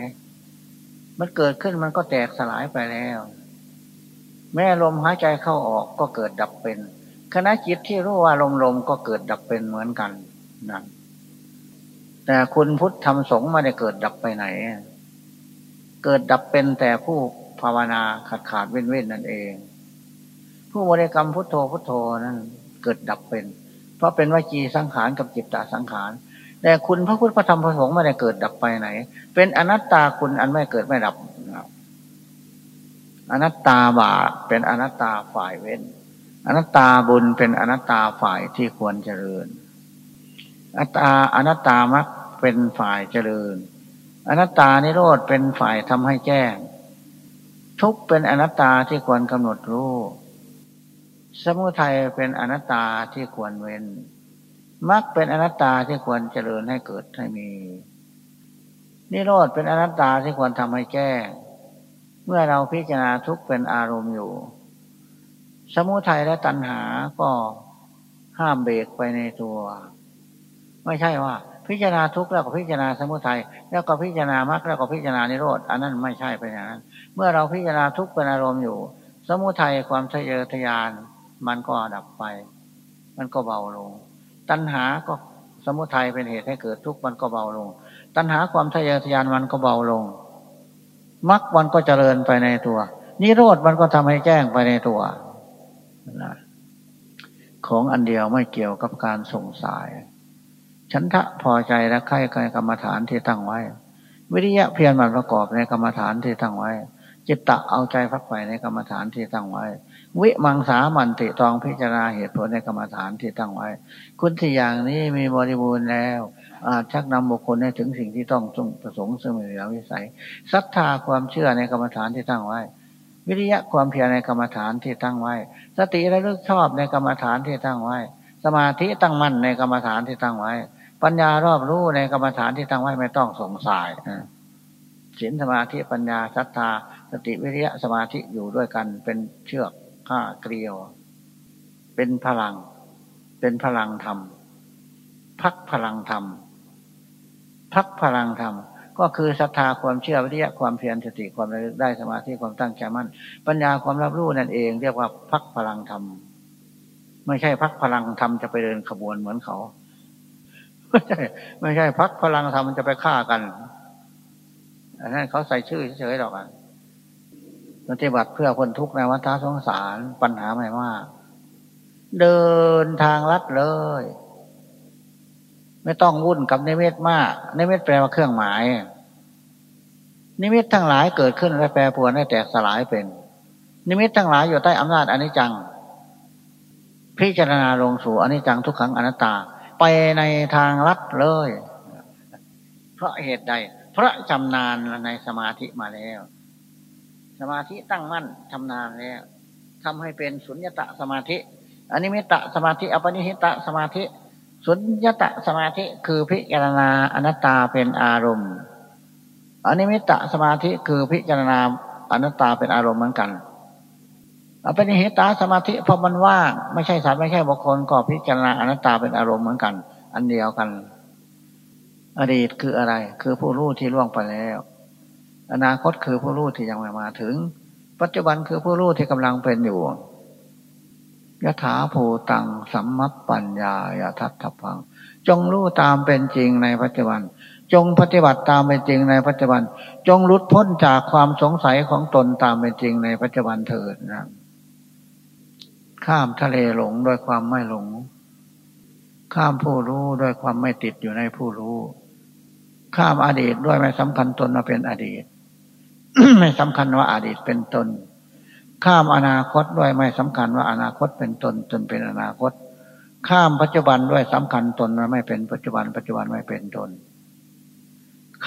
มันเกิดขึ้นมันก็แตกสลายไปแล้ว แม่ลมหายใจเข้าออกก็เกิดดับเป็นคณะจิตที่รู้ว่าลมลมก็เกิดดับเป็นเหมือนกันนั่นแต่คุณพุทธธรรมสงฆ์ไม่ได้เกิดดับไปไหน เกิดดับเป็นแต่ผู้ภาวนาขาดขาดเว้นเว้นนั่นเอง ผู้บริกรรมพุทโธพุทโธนั้นเกิดดับเป็น เพราะเป็นวิจีสังขารกับจิตตสังขารแต่คุณพระพุทธพระธรรมพระสงฆ์ไม่ได้เกิดดับไปไหน เป็นอนัตตาคุณอันไม่เกิดไม่ดับอนัตตาบาเป็นอนัตตาฝ่ายเว้น อนัตตาบุญเป็นอนัตตาฝ่ายที่ควรเจริญ อัตตาอนัตตามักเป็นฝ่ายเจริญ อนัตตานิโรธเป็นฝ่ายทำให้แจ้ง ทุกเป็นอนัตตาที่ควรกำหนดรู้ สมุทัยเป็นอนัตตาที่ควรเว้นมรรคเป็นอนัตตาที่ควรเจริญให้เกิดให้มี นิโรธเป็นอนัตตาที่ควรทำให้แก้เมื่อเราพิจารณาทุกเป็นอารมณ์อยู่ สมุทัยและตัณหาก็ห้ามเบรกไปในตัว ไม่ใช่ว่า พิจารณาทุกแล้วก็พิจารณาสมุทัยแล้วก็พิจารณามรรคแล้วก็พิจารณานิโรธอันนั้นไม่ใช่ไปอย่างนั้น เมื่อเราพิจารณาทุกเป็นอารมณ์อยู่ สมุทัยความทะเยอทะยาน มันก็ดับไป มันก็เบาลง ตัณหาก็สมุทัยเป็นเหตุให้เกิดทุกข์มันก็เบาลง ตัณหาความทะเยอทะยานมันก็เบาลงมรรคมันก็เจริญไปในตัว นิโรธมันก็ทำให้แจ้งไปในตัวนะของอันเดียวไม่เกี่ยวกับการสงสาย ฉันทะพอใจและใคร่ในกรรมฐานที่ตั้งไว้ วิริยะเพียรมันประกอบในกรรมฐานที่ตั้งไว้ จิตตะเอาใจพักไปในกรรมฐานที่ตั้งไว้ วิมังสามันติตองพิจารณาเหตุผลในกรรมฐานที่ตั้งไว้ คุณที่อย่างนี้มีบริบูรณ์แล้ว อาจชักนำบุคคลให้ถึงสิ่งที่ต้องจงประสงค์เสมอวิสัยศรัทธาความเชื่อในกรรมฐานที่ตั้งไว้ วิริยะความเพียรในกรรมฐานที่ตั้งไว้ สติระลึกชอบในกรรมฐานที่ตั้งไว้ สมาธิตั้งมั่นในกรรมฐานที่ตั้งไว้ ปัญญารอบรู้ในกรรมฐานที่ตั้งไว้ไม่ต้องสงสัยศีลสมาธิปัญญาศรัทธา สติวิริยะสมาธิอยู่ด้วยกันเป็นเชือก ผ้าเกลียว เป็นพลัง เป็นพลังธรรม พักพลังธรรม พักพลังธรรม ก็คือศรัทธาความเชื่อวิทยาความเพียรสติความระลึกได้สมาธิความตั้งใจมั่น ปัญญาความรับรู้นั่นเอง เรียกว่าพักพลังธรรม ไม่ใช่พักพลังธรรมจะไปเดินขบวนเหมือนเขา ไม่ใช่ไม่ใช่พักพลังธรรมจะไปฆ่ากันอันนั้นเขาใส่ชื่อเฉยๆหรอกอะ ปฏิบัติเพื่อคนทุกข์ในวัฏสงสารปัญหาไม่มาก เดินทางลัดเลย ไม่ต้องวุ่นกับนิมิตมากนิมิตแปลว่าเครื่องหมาย นิมิตทั้งหลายเกิดขึ้นและแปรปรวนและแตกสลายเป็น นิมิตทั้งหลายอยู่ใต้อำนาจอนิจจัง พิจารณาลงสู่อนิจจังทุกขังอนัตตา ไปในทางลัดเลย เพราะเหตุใด เพราะจำนานในสมาธิมาแล้ว สมาธิตั้งมั่นทำนานแล้วทำให้เป็นสุญญตะสมาธิอันิมิตะสมาธิอปนิหิตะสมาธิ สุญญตะสมาธิคือพิจารณาอนัตตาเป็นอารมณ์อันิมิตะสมาธิคือพิจารณาอนัตตาเป็นอารมณ์เหมือนกันอปนิหิตะสมาธิพอมันว่างไม่ใช่สัตว์ไม่ใช่บุคคลก็พิจารณาอนัตตาเป็นอารมณ์เหมือนกัน อันเดียวกัน อดีตคืออะไร คือผู้รู้ที่ล่วงไปแล้ว อนาคตคือผู้รู้ที่ยังไม่มาถึง ปัจจุบันคือผู้รู้ที่กำลังเป็นอยู่ยะถาภูตังสัมมัปปัญญายาทัตถพัง จงรู้ตามเป็นจริงในปัจจุบัน จงปฏิบัติตามเป็นจริงในปัจจุบัน จงหลุดพ้นจากความสงสัยของตนตามเป็นจริงในปัจจุบันเถิดนะข้ามทะเลหลงด้วยความไม่หลง ข้ามผู้รู้ด้วยความไม่ติดอยู่ในผู้รู้ ข้ามอดีตด้วยไม่สำคัญตนมาเป็นอดีต ไม่สำคัญว่าอาดีตเป็นตน ข้ามอนาคตด้วยไม่สำคัญว่าอนาคตเป็นตนตนเป็นอนาคต ข้ามปัจจุบันด้วยสำคัญตนว่าไม่เป็นปัจจุบัน ปัจจุบันไม่เป็นตน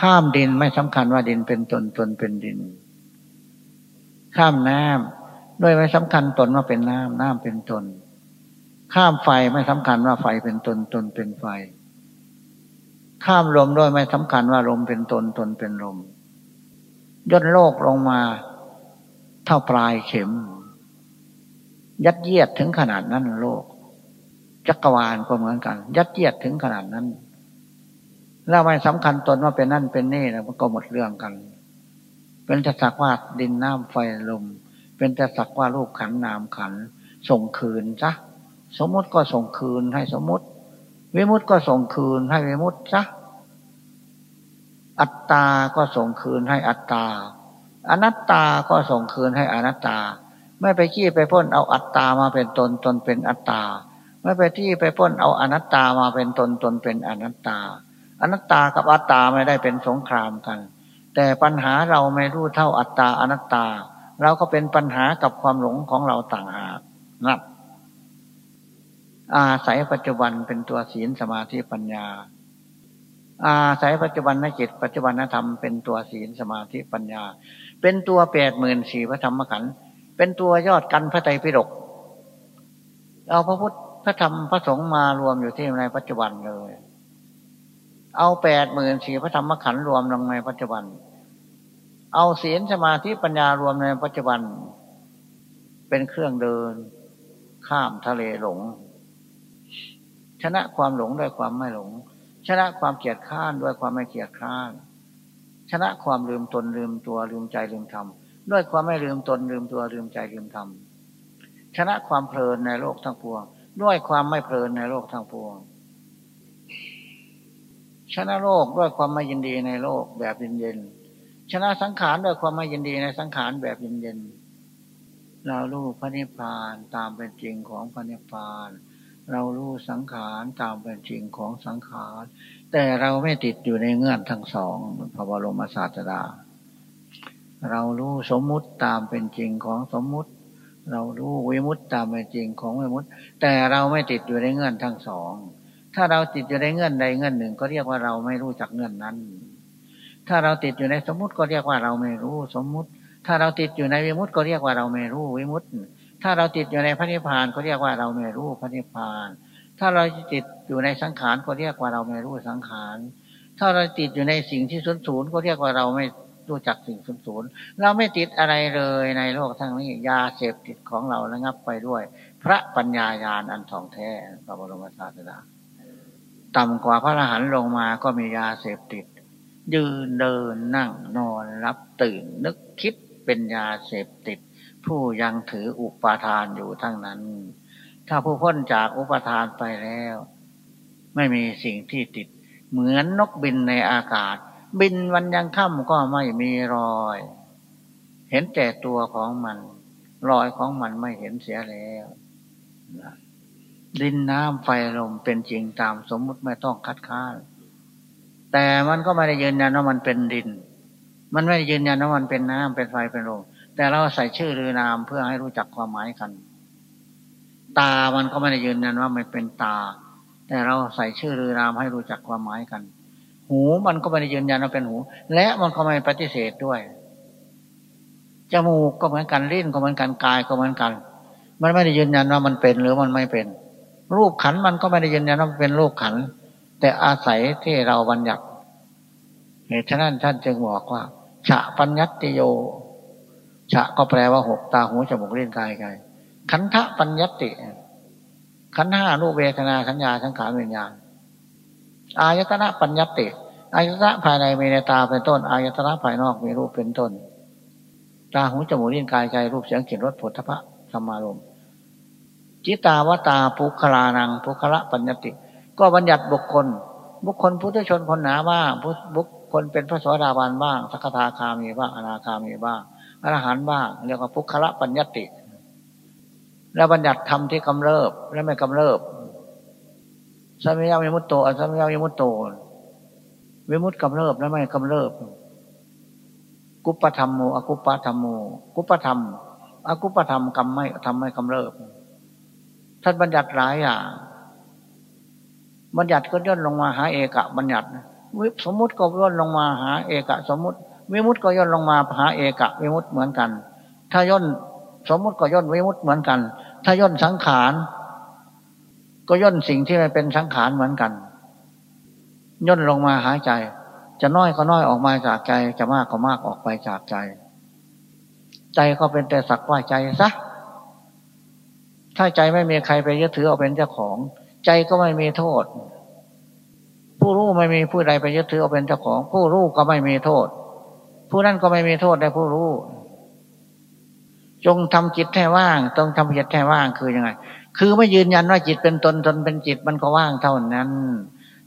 ข้ามดินไม่สำคัญว่าดินเป็นตนตนเป็นดิน ข้ามน้ำด้วยไม่สำคัญตนว่าเป็นน้ำน้ำเป็นตน ข้ามไฟไม่สำคัญว่าไฟเป็นตนตนเป็นไฟ ข้ามลมด้วยไม่สำคัญว่าลมเป็นตนตนเป็นลม ย่นโลกลงมา เท่าปลายเข็ม ยัดเยียดถึงขนาดนั้นโลก จักรวาลก็เหมือนกัน ยัดเยียดถึงขนาดนั้น แล้วไม่สำคัญตนว่าเป็นนั่นเป็นนี่นะมันก็หมดเรื่องกัน เป็นแต่สักว่าดินน้ำไฟลม เป็นแต่สักว่ารูปขันนามขัน ส่งคืนซะสมมติก็ส่งคืนให้สมมติวิมุตก็ส่งคืนให้วิมุตซะ อัตตาก็ส่งคืนให้อัตตา อนัตตาก็ส่งคืนให้อนัตตา ไม่ไปขี้ไปพ้นเอาอัตตามาเป็นตนตนเป็นอัตตา ไม่ไปที่ไปพ้นเอาอนัตตามาเป็นตนตนเป็นอนัตตา อนัตตากับอัตตาไม่ได้เป็นสงครามกัน แต่ปัญหาเราไม่รู้เท่าอัตตาอนัตตา เราก็เป็นปัญหากับความหลงของเราต่างหากนับอาศัยปัจจุบันเป็นตัวศีลสมาธิปัญญา อาศัยปัจจุบันนจิต ปัจจุบันธรรมเป็นตัวศีลสมาธิปัญญา เป็นตัวแปดหมื่นสี่พระธรรมขันธ์เป็นตัวยอดกันพระไตรปิฎกเอาพระพุทธพระธรรมพระสงฆ์มารวมอยู่ที่ในปัจจุบันเลย เอาแปดหมื่นสี่พระธรรมขันธ์รวมลงในปัจจุบัน เอาศีลสมาธิปัญญารวมในปัจจุบัน เป็นเครื่องเดิน ข้ามทะเลหลง ชนะความหลงด้วยความไม่หลง ชนะความเกียดข้านด้วยความไม่เกียดข้าน ชนะความลืมตนลืมตัวลืมใจลืมธรรมด้วยความไม่ลืมตนลืมตัวลืมใจลืมธรรมชนะความเพลินในโลกทั้งปวงด้วยความไม่เพลินในโลกทั้งปวง ชนะโลกด้วยความไม่ยินดีในโลกแบบเย็นๆชนะสังขารด้วยความไม่ยินดีในสังขารแบบเย็นๆเราลูกพระนิพพานตามเป็นจริงของพระนิพพาน เรารู้สังขารตามเป็นจริงของสังขาร แต่เราไม่ติดอยู่ในเงื่อนทั้งสองพระบรมศาสดา เรารู้สมมุติตามเป็นจริงของสมมุติ เรารู้วิมุตตามเป็นจริงของวิมุตแต่เราไม่ติดอยู่ในเงื่อนทั้งสอง ถ้าเราติดอยู่ในเงื่อนใดเงื่อนหนึ่ง ก็เรียกว่าเราไม่รู้จักเงื่อนนั้น ถ้าเราติดอยู่ในสมมุติก็เรียกว่าเราไม่รู้สมมุติ ถ้าเราติดอยู่ในวิมุตก็เรียกว่าเราไม่รู้วิมุตติ ถ้าเราติดอยู่ในพระนิพพานก็เรียกว่าเราไม่รู้พระนิพพาน ถ้าเราติดอยู่ในสังขารก็เรียกว่าเราไม่รู้สังขาร ถ้าเราติดอยู่ในสิ่งที่สูญสูญก็เรียกว่าเราไม่รู้จักสิ่งสูญสูญเราไม่ติดอะไรเลยในโลกทั้งนี้ยาเสพติดของเราระงับไปด้วย พระปัญญาญาณอันทองแท้พระบรมศาสดาต่ำกว่าพระอรหันต์ลงมาก็มียาเสพติด ยืนเดินนั่งนอนรับตื่นนึกคิดเป็นยาเสพติด ผู้ยังถืออุปาทานอยู่ทั้งนั้น ถ้าผู้พ้นจากอุปาทานไปแล้ว ไม่มีสิ่งที่ติด เหมือนนกบินในอากาศ บินวันยังค่ำก็ไม่มีรอย เห็นแต่ตัวของมัน รอยของมันไม่เห็นเสียแล้วดินน้ำไฟลมเป็นจริงตามสมมุติไม่ต้องคัดค้านแต่มันก็ไม่ได้ยืนยันว่ามันเป็นดิน มันไม่ได้ยืนยันว่ามันเป็นน้ำเป็นไฟเป็นลม แต่เราใส่ชื่อหรือนามเพื่อให้รู้จักความหมายกัน ตามันก็ไม่ได้ยืนยันว่ามันเป็นตา แต่เราใส่ชื่อหรือนามให้รู้จักความหมายกัน หูมันก็ไม่ได้ยืนยันว่าเป็นหู และมันก็ไม่ปฏิเสธด้วยจมูกก็เหมือนกันลิ้นก็เหมือนกันกายก็เหมือนกัน มันไม่ได้ยืนยันว่ามันเป็นหรือมันไม่เป็น รูปขันมันก็ไม่ได้ยืนยันว่าเป็นรูปขัน แต่อาศัยที่เราบัญญัติเหตุฉะนั้นท่านจึงบอกว่าฉะปัญญัติโย ชะก็แปลว่าหกตาหูจมูกเล่นกายกายขันธะปัญญติ ขันห้ารูปเวทนาขัญญาสังขารวิญญาณอายตนะปัญญติอายตนะภายในมีในตาเป็นต้นอายตนะภายนอกมีรูปเป็นต้น ตาหูจมูกเล่นกายใจรูปเสียงกลิ่นรสผลทพะธรรมารมจิตาวตาภูคลานังภูคละปัญญติ ก็บัญญัติบุคคล บุคคลพุทธชนคนหนาบ้างบุคคลเป็นพระสวสดาบาลบ้างสักทาคามีบ้างอนาคามีบ้าง อรหันต์บ้างเรียกว่าพุคละปัญญติ แล้วบัญญัติธรรมที่กำเริบและไม่กำเริบสัมยาวิมุตโตอสัมยาวิมุตโตวิมุตกำเริบและไม่กำเริบ กุปธรรมโมอกุปธรรมโมกุปธรรมอกุปธรรมกรรมไม่ทำไม่กำเริบท่านบัญญัติหลายอย่างบัญญัติก็ย่นลงมาหาเอกะบัญญัติสมมุติก็ย่นลงมาหาเอกะสมมุติ วิมุตก็ย่นลงมาหาเอกะวิมุตเหมือนกัน ถ้าย่นสมมุติก็ย่นวิมุตเหมือนกัน ถ้าย่นสังขาร ก็ย่นสิ่งที่ไม่เป็นสังขารเหมือนกัน ย่นลงมาหาใจ จะน้อยก็น้อยออกมาจากใจ จะมากก็มากออกไปจากใจ ใจก็เป็นแต่สักว่าใจซะถ้าใจไม่มีใครไปยึดถือเอาเป็นเจ้าของ ใจก็ไม่มีโทษ ผู้รู้ไม่มีผู้ใดไปยึดถือเอาเป็นเจ้าของ ผู้รู้ก็ไม่มีโทษ ผู้นั้นก็ไม่มีโทษในผู้รู้ จงทำจิตให้ว่างต้องทำจิตให้ว่างคือยังไง คือไม่ยืนยันว่าจิตเป็นตนตนเป็นจิตมันก็ว่างเท่านั้น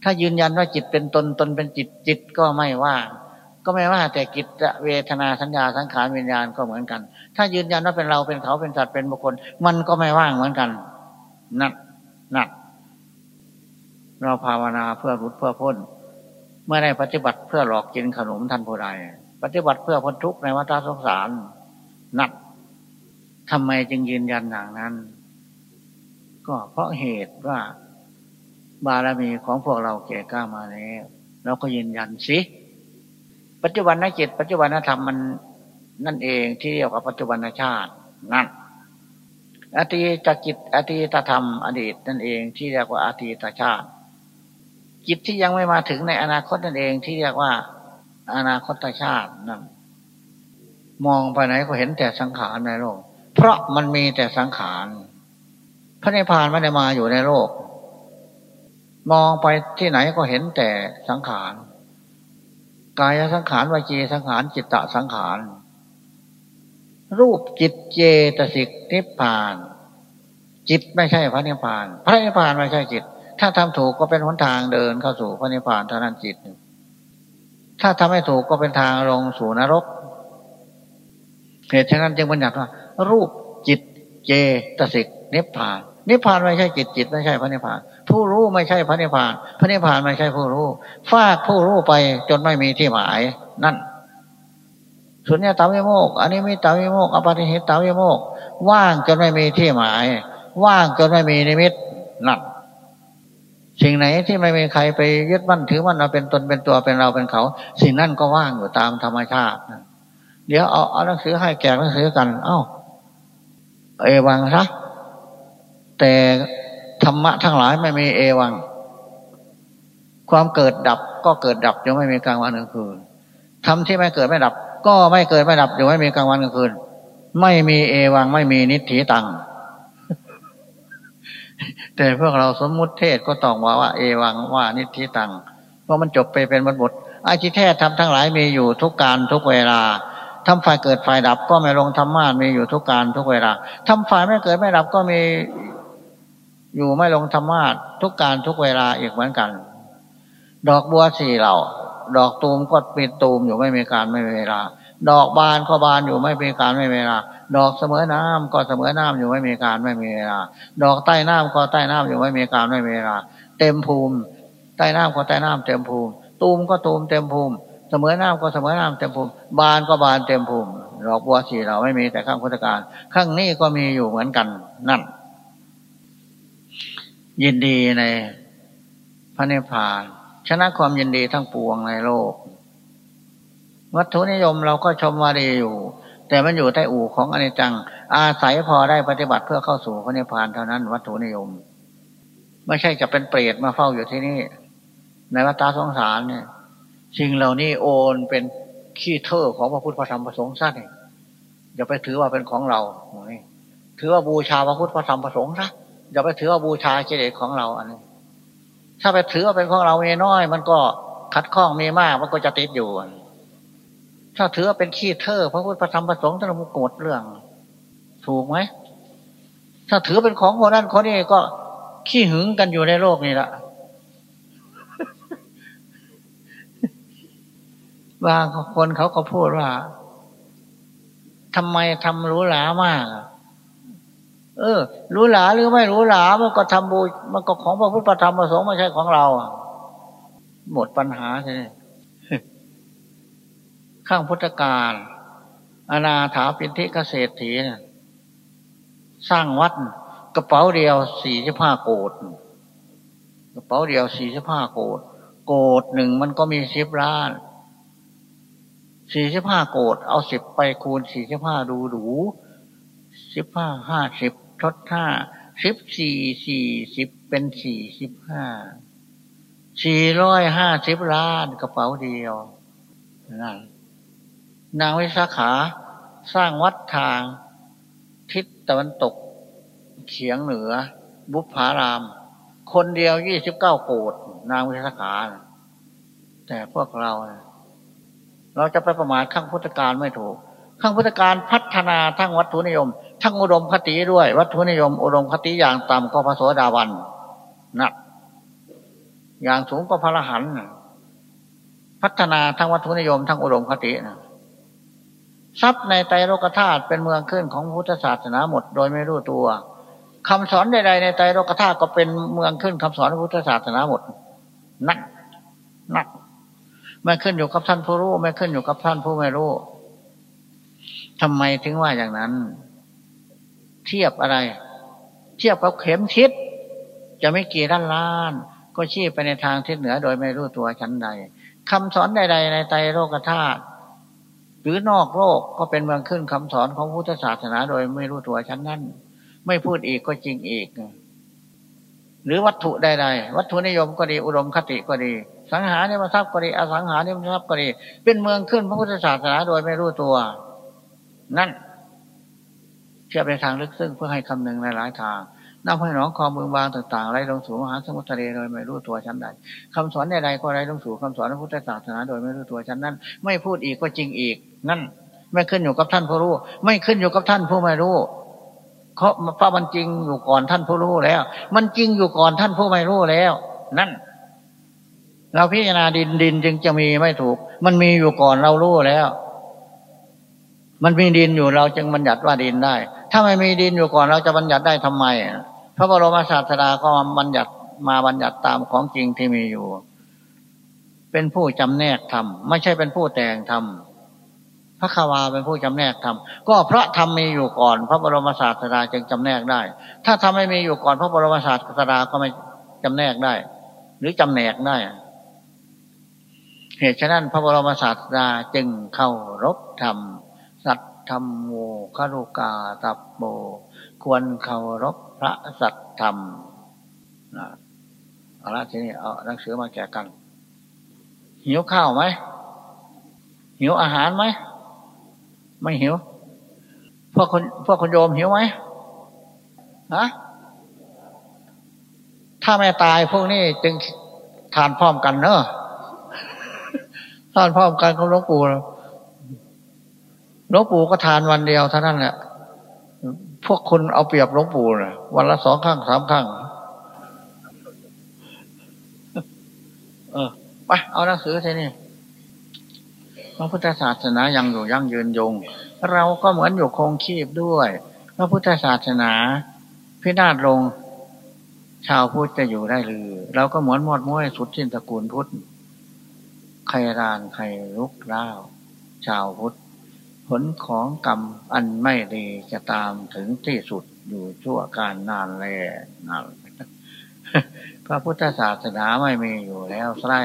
ถ้ายืนยันว่าจิตเป็นตนตนเป็นจิตจิตก็ไม่ว่างก็ไม่ว่าแต่จิตเวทนาสัญญาสังขารวิญญาณก็เหมือนกัน ถ้ายืนยันว่าเป็นเราเป็นเขาเป็นสัตว์เป็นบุคคล มันก็ไม่ว่างเหมือนกัน นักนักเราภาวนาเพื่อรุดเพื่อพ้นเมื่อได้ปฏิบัติเพื่อหลอกกินขนมท่านผู้ใด ปฏิบัติเพื่อพ้นทุกข์ในวัฏสงสารนักทำไมจึงยืนยันอย่างนั้น ก็เพราะเหตุว่าบารมีของพวกเราเก่กล้ามาแล้วเราก็ยืนยันสิปัจจุบันนจิตปัจจุบันธรรมมันนั่นเองที่เรียกว่าปัจจุบันชาตินั่นอตีตจิตอตีตธรรมอดีตนั่นเองที่เรียกว่าอตีตชาติจิตที่ยังไม่มาถึงในอนาคตนั่นเองที่เรียกว่า อนาคตชาตินั่นมองไปไหนก็เห็นแต่สังขารในโลก เพราะมันมีแต่สังขาร พระนิพพานไม่ได้มาอยู่ในโลก มองไปที่ไหนก็เห็นแต่สังขาร กายสังขารวจีสังขารจิตตสังขาร รูปจิตเจตสิกนิพพาน จิตไม่ใช่พระนิพพาน พระนิพพานไม่ใช่จิต ถ้าทำถูกก็เป็นหนทางเดินเข้าสู่พระนิพพานเท่านั้นจิต ถ้าทำให้ถูกก็เป็นทางลงสู่นรก เหตุฉะนั้นจึงบัญญัติว่า รูปจิตเจตสิกนิพพาน นิพพานไม่ใช่จิตจิตไม่ใช่พระนิพพาน ผู้รู้ไม่ใช่พระนิพพาน พระนิพพานไม่ใช่ผู้รู้ฟากผู้รู้ไปจนไม่มีที่หมายนั่นสุญญตาวิโมกอันนี้มีตาวิโมกอปฏิหิตตาวิโมกว่างจนไม่มีที่หมาย ว่างจนไม่มีนิมิตนั่น สิ่งไหนที่ไม่มีใครไปยึดมั่นถือมั่นเราเป็นตนเป็นตัวเป็นเราเป็นเขา สิ่งนั้นก็ว่างอยู่ตามธรรมชาติเดี๋ยวเอาเอาหนังสือให้แกกหนังสือกัน เอ้า เอวังซะแต่ธรรมะทั้งหลายไม่มีเอวัง ความเกิดดับก็เกิดดับยังไม่มีกลางวันกลางคืนทำที่ไม่เกิดไม่ดับ ก็ไม่เกิดไม่ดับอยังไม่มีกลางวันกลางคืน ไม่มีเอวังไม่มีนิถีตัง แต่พวกเราสมมุติเทศก็ต้องว่าว่า เอวังว่านิธิตัง เพราะมันจบไปเป็นบทบทอาชีแท้ทำทั้งหลายมีอยู่ทุกการทุกเวลาทำฝ่ายเกิดฝ่ายดับก็ไม่ลงธรรมะมีอยู่ทุกการทุกเวลาทำฝ่ายไม่เกิดไม่ดับก็มีอยู่ไม่ลงธรรมะทุกการทุกเวลาอีกเหมือนกัน ดอกบัวสี่เหล่า ดอกตูมก็ป็นตูมอยู่ไม่มีการไม่มีเวลา ดอกบานก็บานอยู่ไม่มีการไม่มีเวลา ดอกเสมอน้ำก็เสมอน้ำอยู่ไม่มีการไม่มีเวลาดอกใต้น้ำก็ใต้น้ำอยู่ไม่มีการไม่มีเวลาเต็มภูมิ ใต้น้ำก็ใต้น้ำเต็มภูมิ ตูมก็ตูมเต็มภูมิเสมอน้ำก็เสมอน้ำเต็มภูมิ บานก็บานเต็มภูมิดอกบัวสีเราไม่มีแต่ข้างพุทธการข้างนี้ก็มีอยู่เหมือนกันนั่น ยินดีในพระนิพพาน ชนะความยินดีทั้งปวงในโลก วัตถุนิยมเราก็ชมว่าดีอยู่ แต่มันอยู่ใต้อู่ของอนิจจัง อาศัยพอได้ปฏิบัติเพื่อเข้าสู่พระนิพพานเท่านั้น วัตถุนิยม ไม่ใช่จะเป็นเปรตมาเฝ้าอยู่ที่นี่ ในวัฏสงสารเนี่ยสิ่งเหล่านี้โอนเป็นขี้เท่อของพระพุทธพระธรรมพระสงฆ์ซะเนี่ยอย่าไปถือว่าเป็นของเราถือว่าบูชาพระพุทธพระธรรมพระสงฆ์ซะอย่าไปถือว่าบูชาเจดีย์ของเราอันนี้ถ้าไปถือว่าเป็นของเราเมน้อย มันก็ขัดข้องมีมากมันก็จะติดอยู่ ถ้าถือเป็นขี้เทอพระพุทธธรรมประสงค์ท่านมุกดเรื่อง ถูกไหมถ้าถือเป็นของคนนั้นคนนี้ก็ขี้หึงกันอยู่ในโลกนี่แหละบางคนเขาก็พูดว่าทำไมทำรู้หลามาก เออ รู้หลาหรือไม่รู้หลามันก็ทำบูมันก็ของพระพุทธธรรมประสงค์ไม่ใช่ของเราหมดปัญหาใช่ไหม ข้างพุทธกาลอนาถาปินทิเกษตรถีนสร้างวัดกระเป๋าเดียวสี่สิบห้าโกดกระเป๋าเดียวสี่สิบห้าโกดโกดหนึ่งมันก็มีสิบล้านสี่สิบห้าโกดเอาสิบไปคูณสี่สิบห้าดูดูสิบห้าห้าสิบทดห้าสิบสี่สี่สิบเป็นสี่สิบห้าสี่ร้อยห้าสิบล้านกระเป๋าเดียวนั่น นางวิสาขา สร้างวัดทาง ทิศตะวันตกเฉียงเหนือ บุพาราม คนเดียวยี่สิบเก้าโกดนางวิสาขา แต่พวกเรา เราจะไปประมาทข้างพุทธการไม่ถูก ข้างพุทธการพัฒนาทั้งวัตถุนิยม ทั้งอุดมคติด้วย วัตถุนิยม อุดมคติอย่างต่ำก็พระโสดาบันนะอย่างสูงก็พระรหันต์พัฒนาทั้งวัตถุนิยมทั้งอุดมคตินะ ทรัพย์ในไตรโลกธาตุเป็นเมืองขึ้นของพุทธศาสนาหมดโดยไม่รู้ตัวคำสอนใดๆในไตรโลกธาตุก็เป็นเมืองขึ้นคำสอนพุทธศาสนาหมด นักนักไม่ขึ้นอยู่กับท่านผู้รู้ไม่ขึ้นอยู่กับท่านผู้ไม่รู้ทำไมถึงว่าอย่างนั้น เทียบอะไร เทียบกับเข็มทิศจะไม่กี่ด้านล้านก็ชี้ไปในทางทิศเหนือโดยไม่รู้ตัวชั้นใดคำสอนใด ๆ ในไตรโลกธาตุ หรือนอกโลกก็เป็นเมืองขึ้นคำสอนของพุทธศาสนาโดยไม่รู้ตัวชั้นนั้น ไม่พูดอีกก็จริงอีก หรือวัตถุใดๆวัตถุนิยมก็ดีอุดมคติก็ดี สังหาริมทรัพย์ก็ดีอสังหาริมทรัพย์ก็ดี เป็นเมืองขึ้นพระพุทธศาสนาโดยไม่รู้ตัว นั่นเชื่อไปทางลึกซึ้งเพื่อให้คำนึงในหลายทางนำให้หนองคอมืองบางต่างๆไล่ลงสู่มหาสมุทรทะเลโดยไม่รู้ตัวชั้นใดคำสอนใดๆก็ไล่ลงสู่คำสอนพระพุทธศาสนาโดยไม่รู้ตัวชั้นนั้น ไม่พูดอีกก็จริงอีก นั่นไม่ขึ้นอยู่กับท่านผู้รู้ ไม่ขึ้นอยู่กับท่านผู้ไม่รู้เพราะเพราะมันจริงอยู่ก่อนท่านผู้รู้แล้ว มันจริงอยู่ก่อนท่านผู้ไม่รู้แล้ว นั่น เราพิจารณาดินดินจึงจะมีไม่ถูก มันมีอยู่ก่อนเรารู้แล้ว มันมีดินอยู่เราจึงบัญญัติว่าดินได้ ถ้าไม่มีดินอยู่ก่อนเราจะบัญญัติได้ทำไมพระบรมศาสดาก็บัญญัติมาบัญญัติตามของจริงที่มีอยู่ เป็นผู้จำแนกธรรมไม่ใช่เป็นผู้แต่งธรรม พระคาวาเป็นผู้จำแนกธรรมก็เพราะธรรมมีอยู่ก่อน พระบรมศาสดาจึงจำแนกได้ ถ้าธรรมไม่มีอยู่ก่อนพระบรมศาสดาก็ไม่จำแนกได้ หรือจำแนกได้ เหตุฉะนั้นพระบรมศาสดาจึงเข้ารบธรรม สัตธรรมโมคารุกาตับโบควรเคารพพระสัตธรรมนะเอาละทีนี้เอาหนังสือมาแกกัน หิวข้าวไหมหิวอาหารไหม ไม่หิวพวกคนพวกคนโยมหิวไหมฮะถ้าไม่ตายพวกนี้จึงทานพร้อมกันเนอะทานพร้อมกันกับหลวงปู่หลวงปู่ก็ทานวันเดียวเท่านั้นแหละพวกคุณเอาเปรียบหลวงปู่นะวันละสองข้างสามข้างเออไปเอาหนังสือทีนี่ พระพุทธศาสนายังอยู่ยั่งยืนยง เราก็เหมือนอยู่คงคีบด้วย พระพุทธศาสนาพินาศลง ชาวพุทธจะอยู่ได้หรือ เราก็เหมือนมอดม้วยสุดสิ้นตระกูลพุทธใครรานใครลุกล้าวชาวพุทธผลของกรรมอันไม่ดีจะตามถึงที่สุดอยู่ชั่วการนานแลนานพระพุทธศาสนาไม่มีอยู่แล้วใช่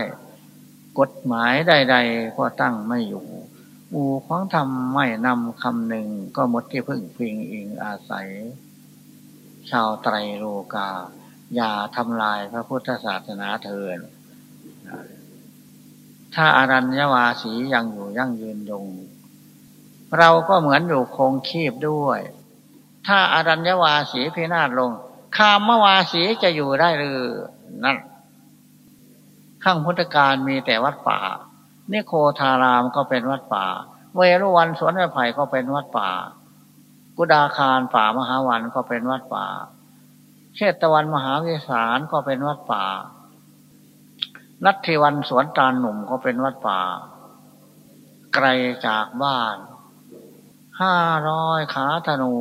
กฎหมายใด ๆ ก็ตั้งไม่อยู่ อูของธรรมไม่นำคำหนึ่งก็มดที่พึ่งพิงอิงอาศัย ชาวไตรโลกา อย่าทำลายพระพุทธศาสนาเถิดถ้าอารัญญวาสียังอยู่ยั่งยืนยง เราก็เหมือนอยู่คงคีบด้วย ถ้าอารัญญวาสีพินาศลง คามวาสีจะอยู่ได้หรือนั่น ข้างพุทธการมีแต่วัดป่านิโคทารามก็เป็นวัดป่า เวรุวันสวนไม้ไผ่ก็เป็นวัดป่า กุดาคารป่ามหาวันก็เป็นวัดป่า เชตวันมหาวิสารก็เป็นวัดป่า นัทธิวันสวนตาลหนุ่มก็เป็นวัดป่า ไกลจากบ้านห้าร้อยขาธนู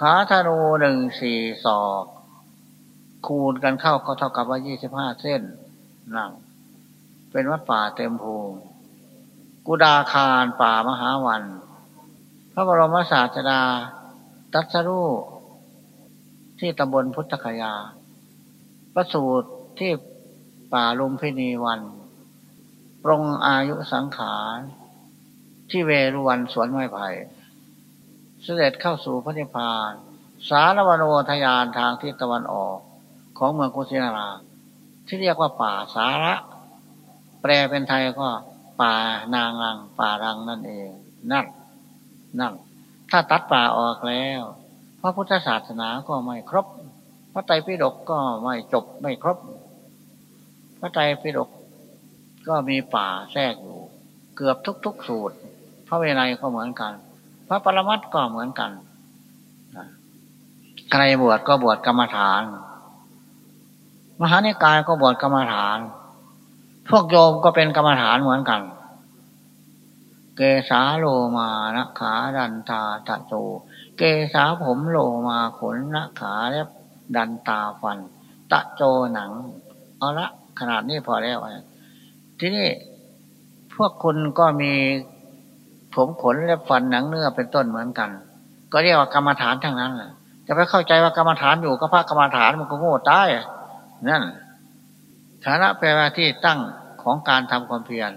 ขาธนูหนึ่งสี่ศอก คูณกันเข้าก็เท่ากับว่ายี่สิบห้าเส้น นั่ง เป็นวัดป่าเต็มภูมิกุดาคารป่ามหาวัน พระบรมศาสดา ตัสรูที่ตำบลพุทธคยา ประสูตรที่ป่าลุมพินีวันปรงอายุสังขารที่เวรุวันสวนไม้ไผ่เสด็จเข้าสู่พระนิพพาน สารวโนทยานทางทิศตะวันออกของเมืองกุสินารา ที่เรียกว่าป่าสาระ แปลเป็นไทยก็ป่านางรัง ป่ารังนั่นเอง นั่น นั่น ถ้าตัดป่าออกแล้ว พระพุทธศาสนาก็ไม่ครบ พระไตรปิฎกก็ไม่จบไม่ครบ พระไตรปิฎกก็มีป่าแทรกอยู่ เกือบทุก ๆ สูตร พระเวไนก็เหมือนกัน พระปรมัตก็เหมือนกันใครบวชก็บวชกรรมฐาน มหานิกายก็บวชกรรมฐาน พวกโยมก็เป็นกรรมฐานเหมือนกัน เกสาโลมานะขาดันตาตะโจเกสาผมโลมาขนนะขาเล็บดันตาฟัน ตะโจหนัง เอาละขนาดนี้พอแล้วทีนี้พวกคุณก็มีผมขนและฟันหนังเนื้อเป็นต้นเหมือนกัน ก็เรียกว่ากรรมฐานทั้งนั้นแหละจะไปเข้าใจว่ากรรมฐานอยู่ก็พระกรรมฐานมันก็โง่ตาย นั่นฐานะแปลว่าที่ตั้งของการทำความเพียร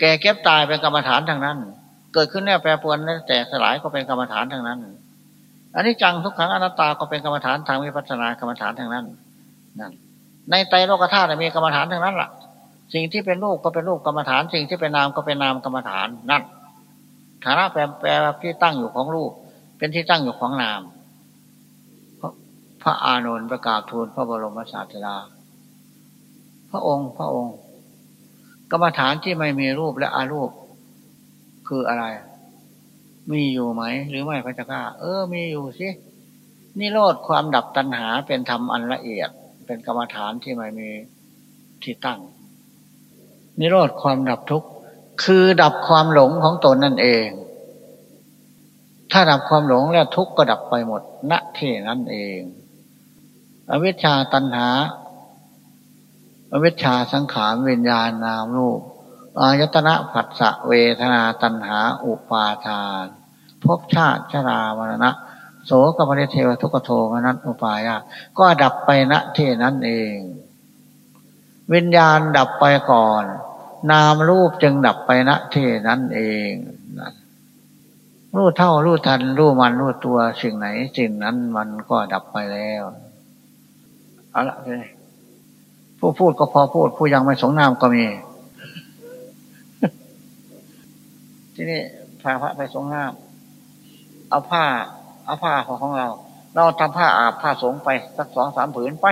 แก่เก็บตายเป็นกรรมฐานทั้งนั้น เกิดขึ้นแน่แปรปรวนแต่สลายก็เป็นกรรมฐานทั้งนั้นอันนี้จังทุกขังอนัตตาก็เป็นกรรมฐานทางวิปัสสนากรรมฐานทั้งนั้นนั่นในไตรโลกธาตุมีกรรมฐานทั้งนั้นล่ะ สิ่งที่เป็นรูปก็เป็นรูปกรรมฐาน สิ่งที่เป็นนามก็เป็นนามกรรมฐานนั่นฐานะแปลแปลที่ตั้งอยู่ของรูป เป็นที่ตั้งอยู่ของนาม พระอานนท์ประกาศทูลพระบรมศาสดา พระองค์พระองค์ กรรมฐานที่ไม่มีรูปและอารูป คืออะไร มีอยู่ไหม หรือไม่พระเจ้าข้าเออ มีอยู่สินี่โลดความดับตัณหาเป็นธรรมอันละเอียด เป็นกรรมฐานที่ไม่มีที่ตั้ง นิโรธความดับทุกข์คือดับความหลงของตนนั่นเอง ถ้าดับความหลงแล้วทุกข์ก็ดับไปหมดณที่นั่นเอง อวิชชาตันหา อวิชชาสังขารวิญญาณนามรูปอายตนะผัสสะเวทนาตันหา อุปาทานภพชาติชรามรณะ โสกปริเทวทุกโทมนัสอุปายาก็ดับไปณที่นั้นเอง วิญญาณดับไปก่อน นามรูปจึงดับไปณที่นั้นเองรู้เท่ารู้ทันรู้มันรู้ตัวสิ่งไหนสิ่งนั้นมันก็ดับไปแล้ว เอาละเลยผู้พูดก็พอพูด ผู้ยังไม่สงนามก็มี ที่นี่พาพระไปสงนามเอาผ้า เอาผ้าของเรา เราทำผ้าอาบผ้าสงไป สักสองสามผืนไป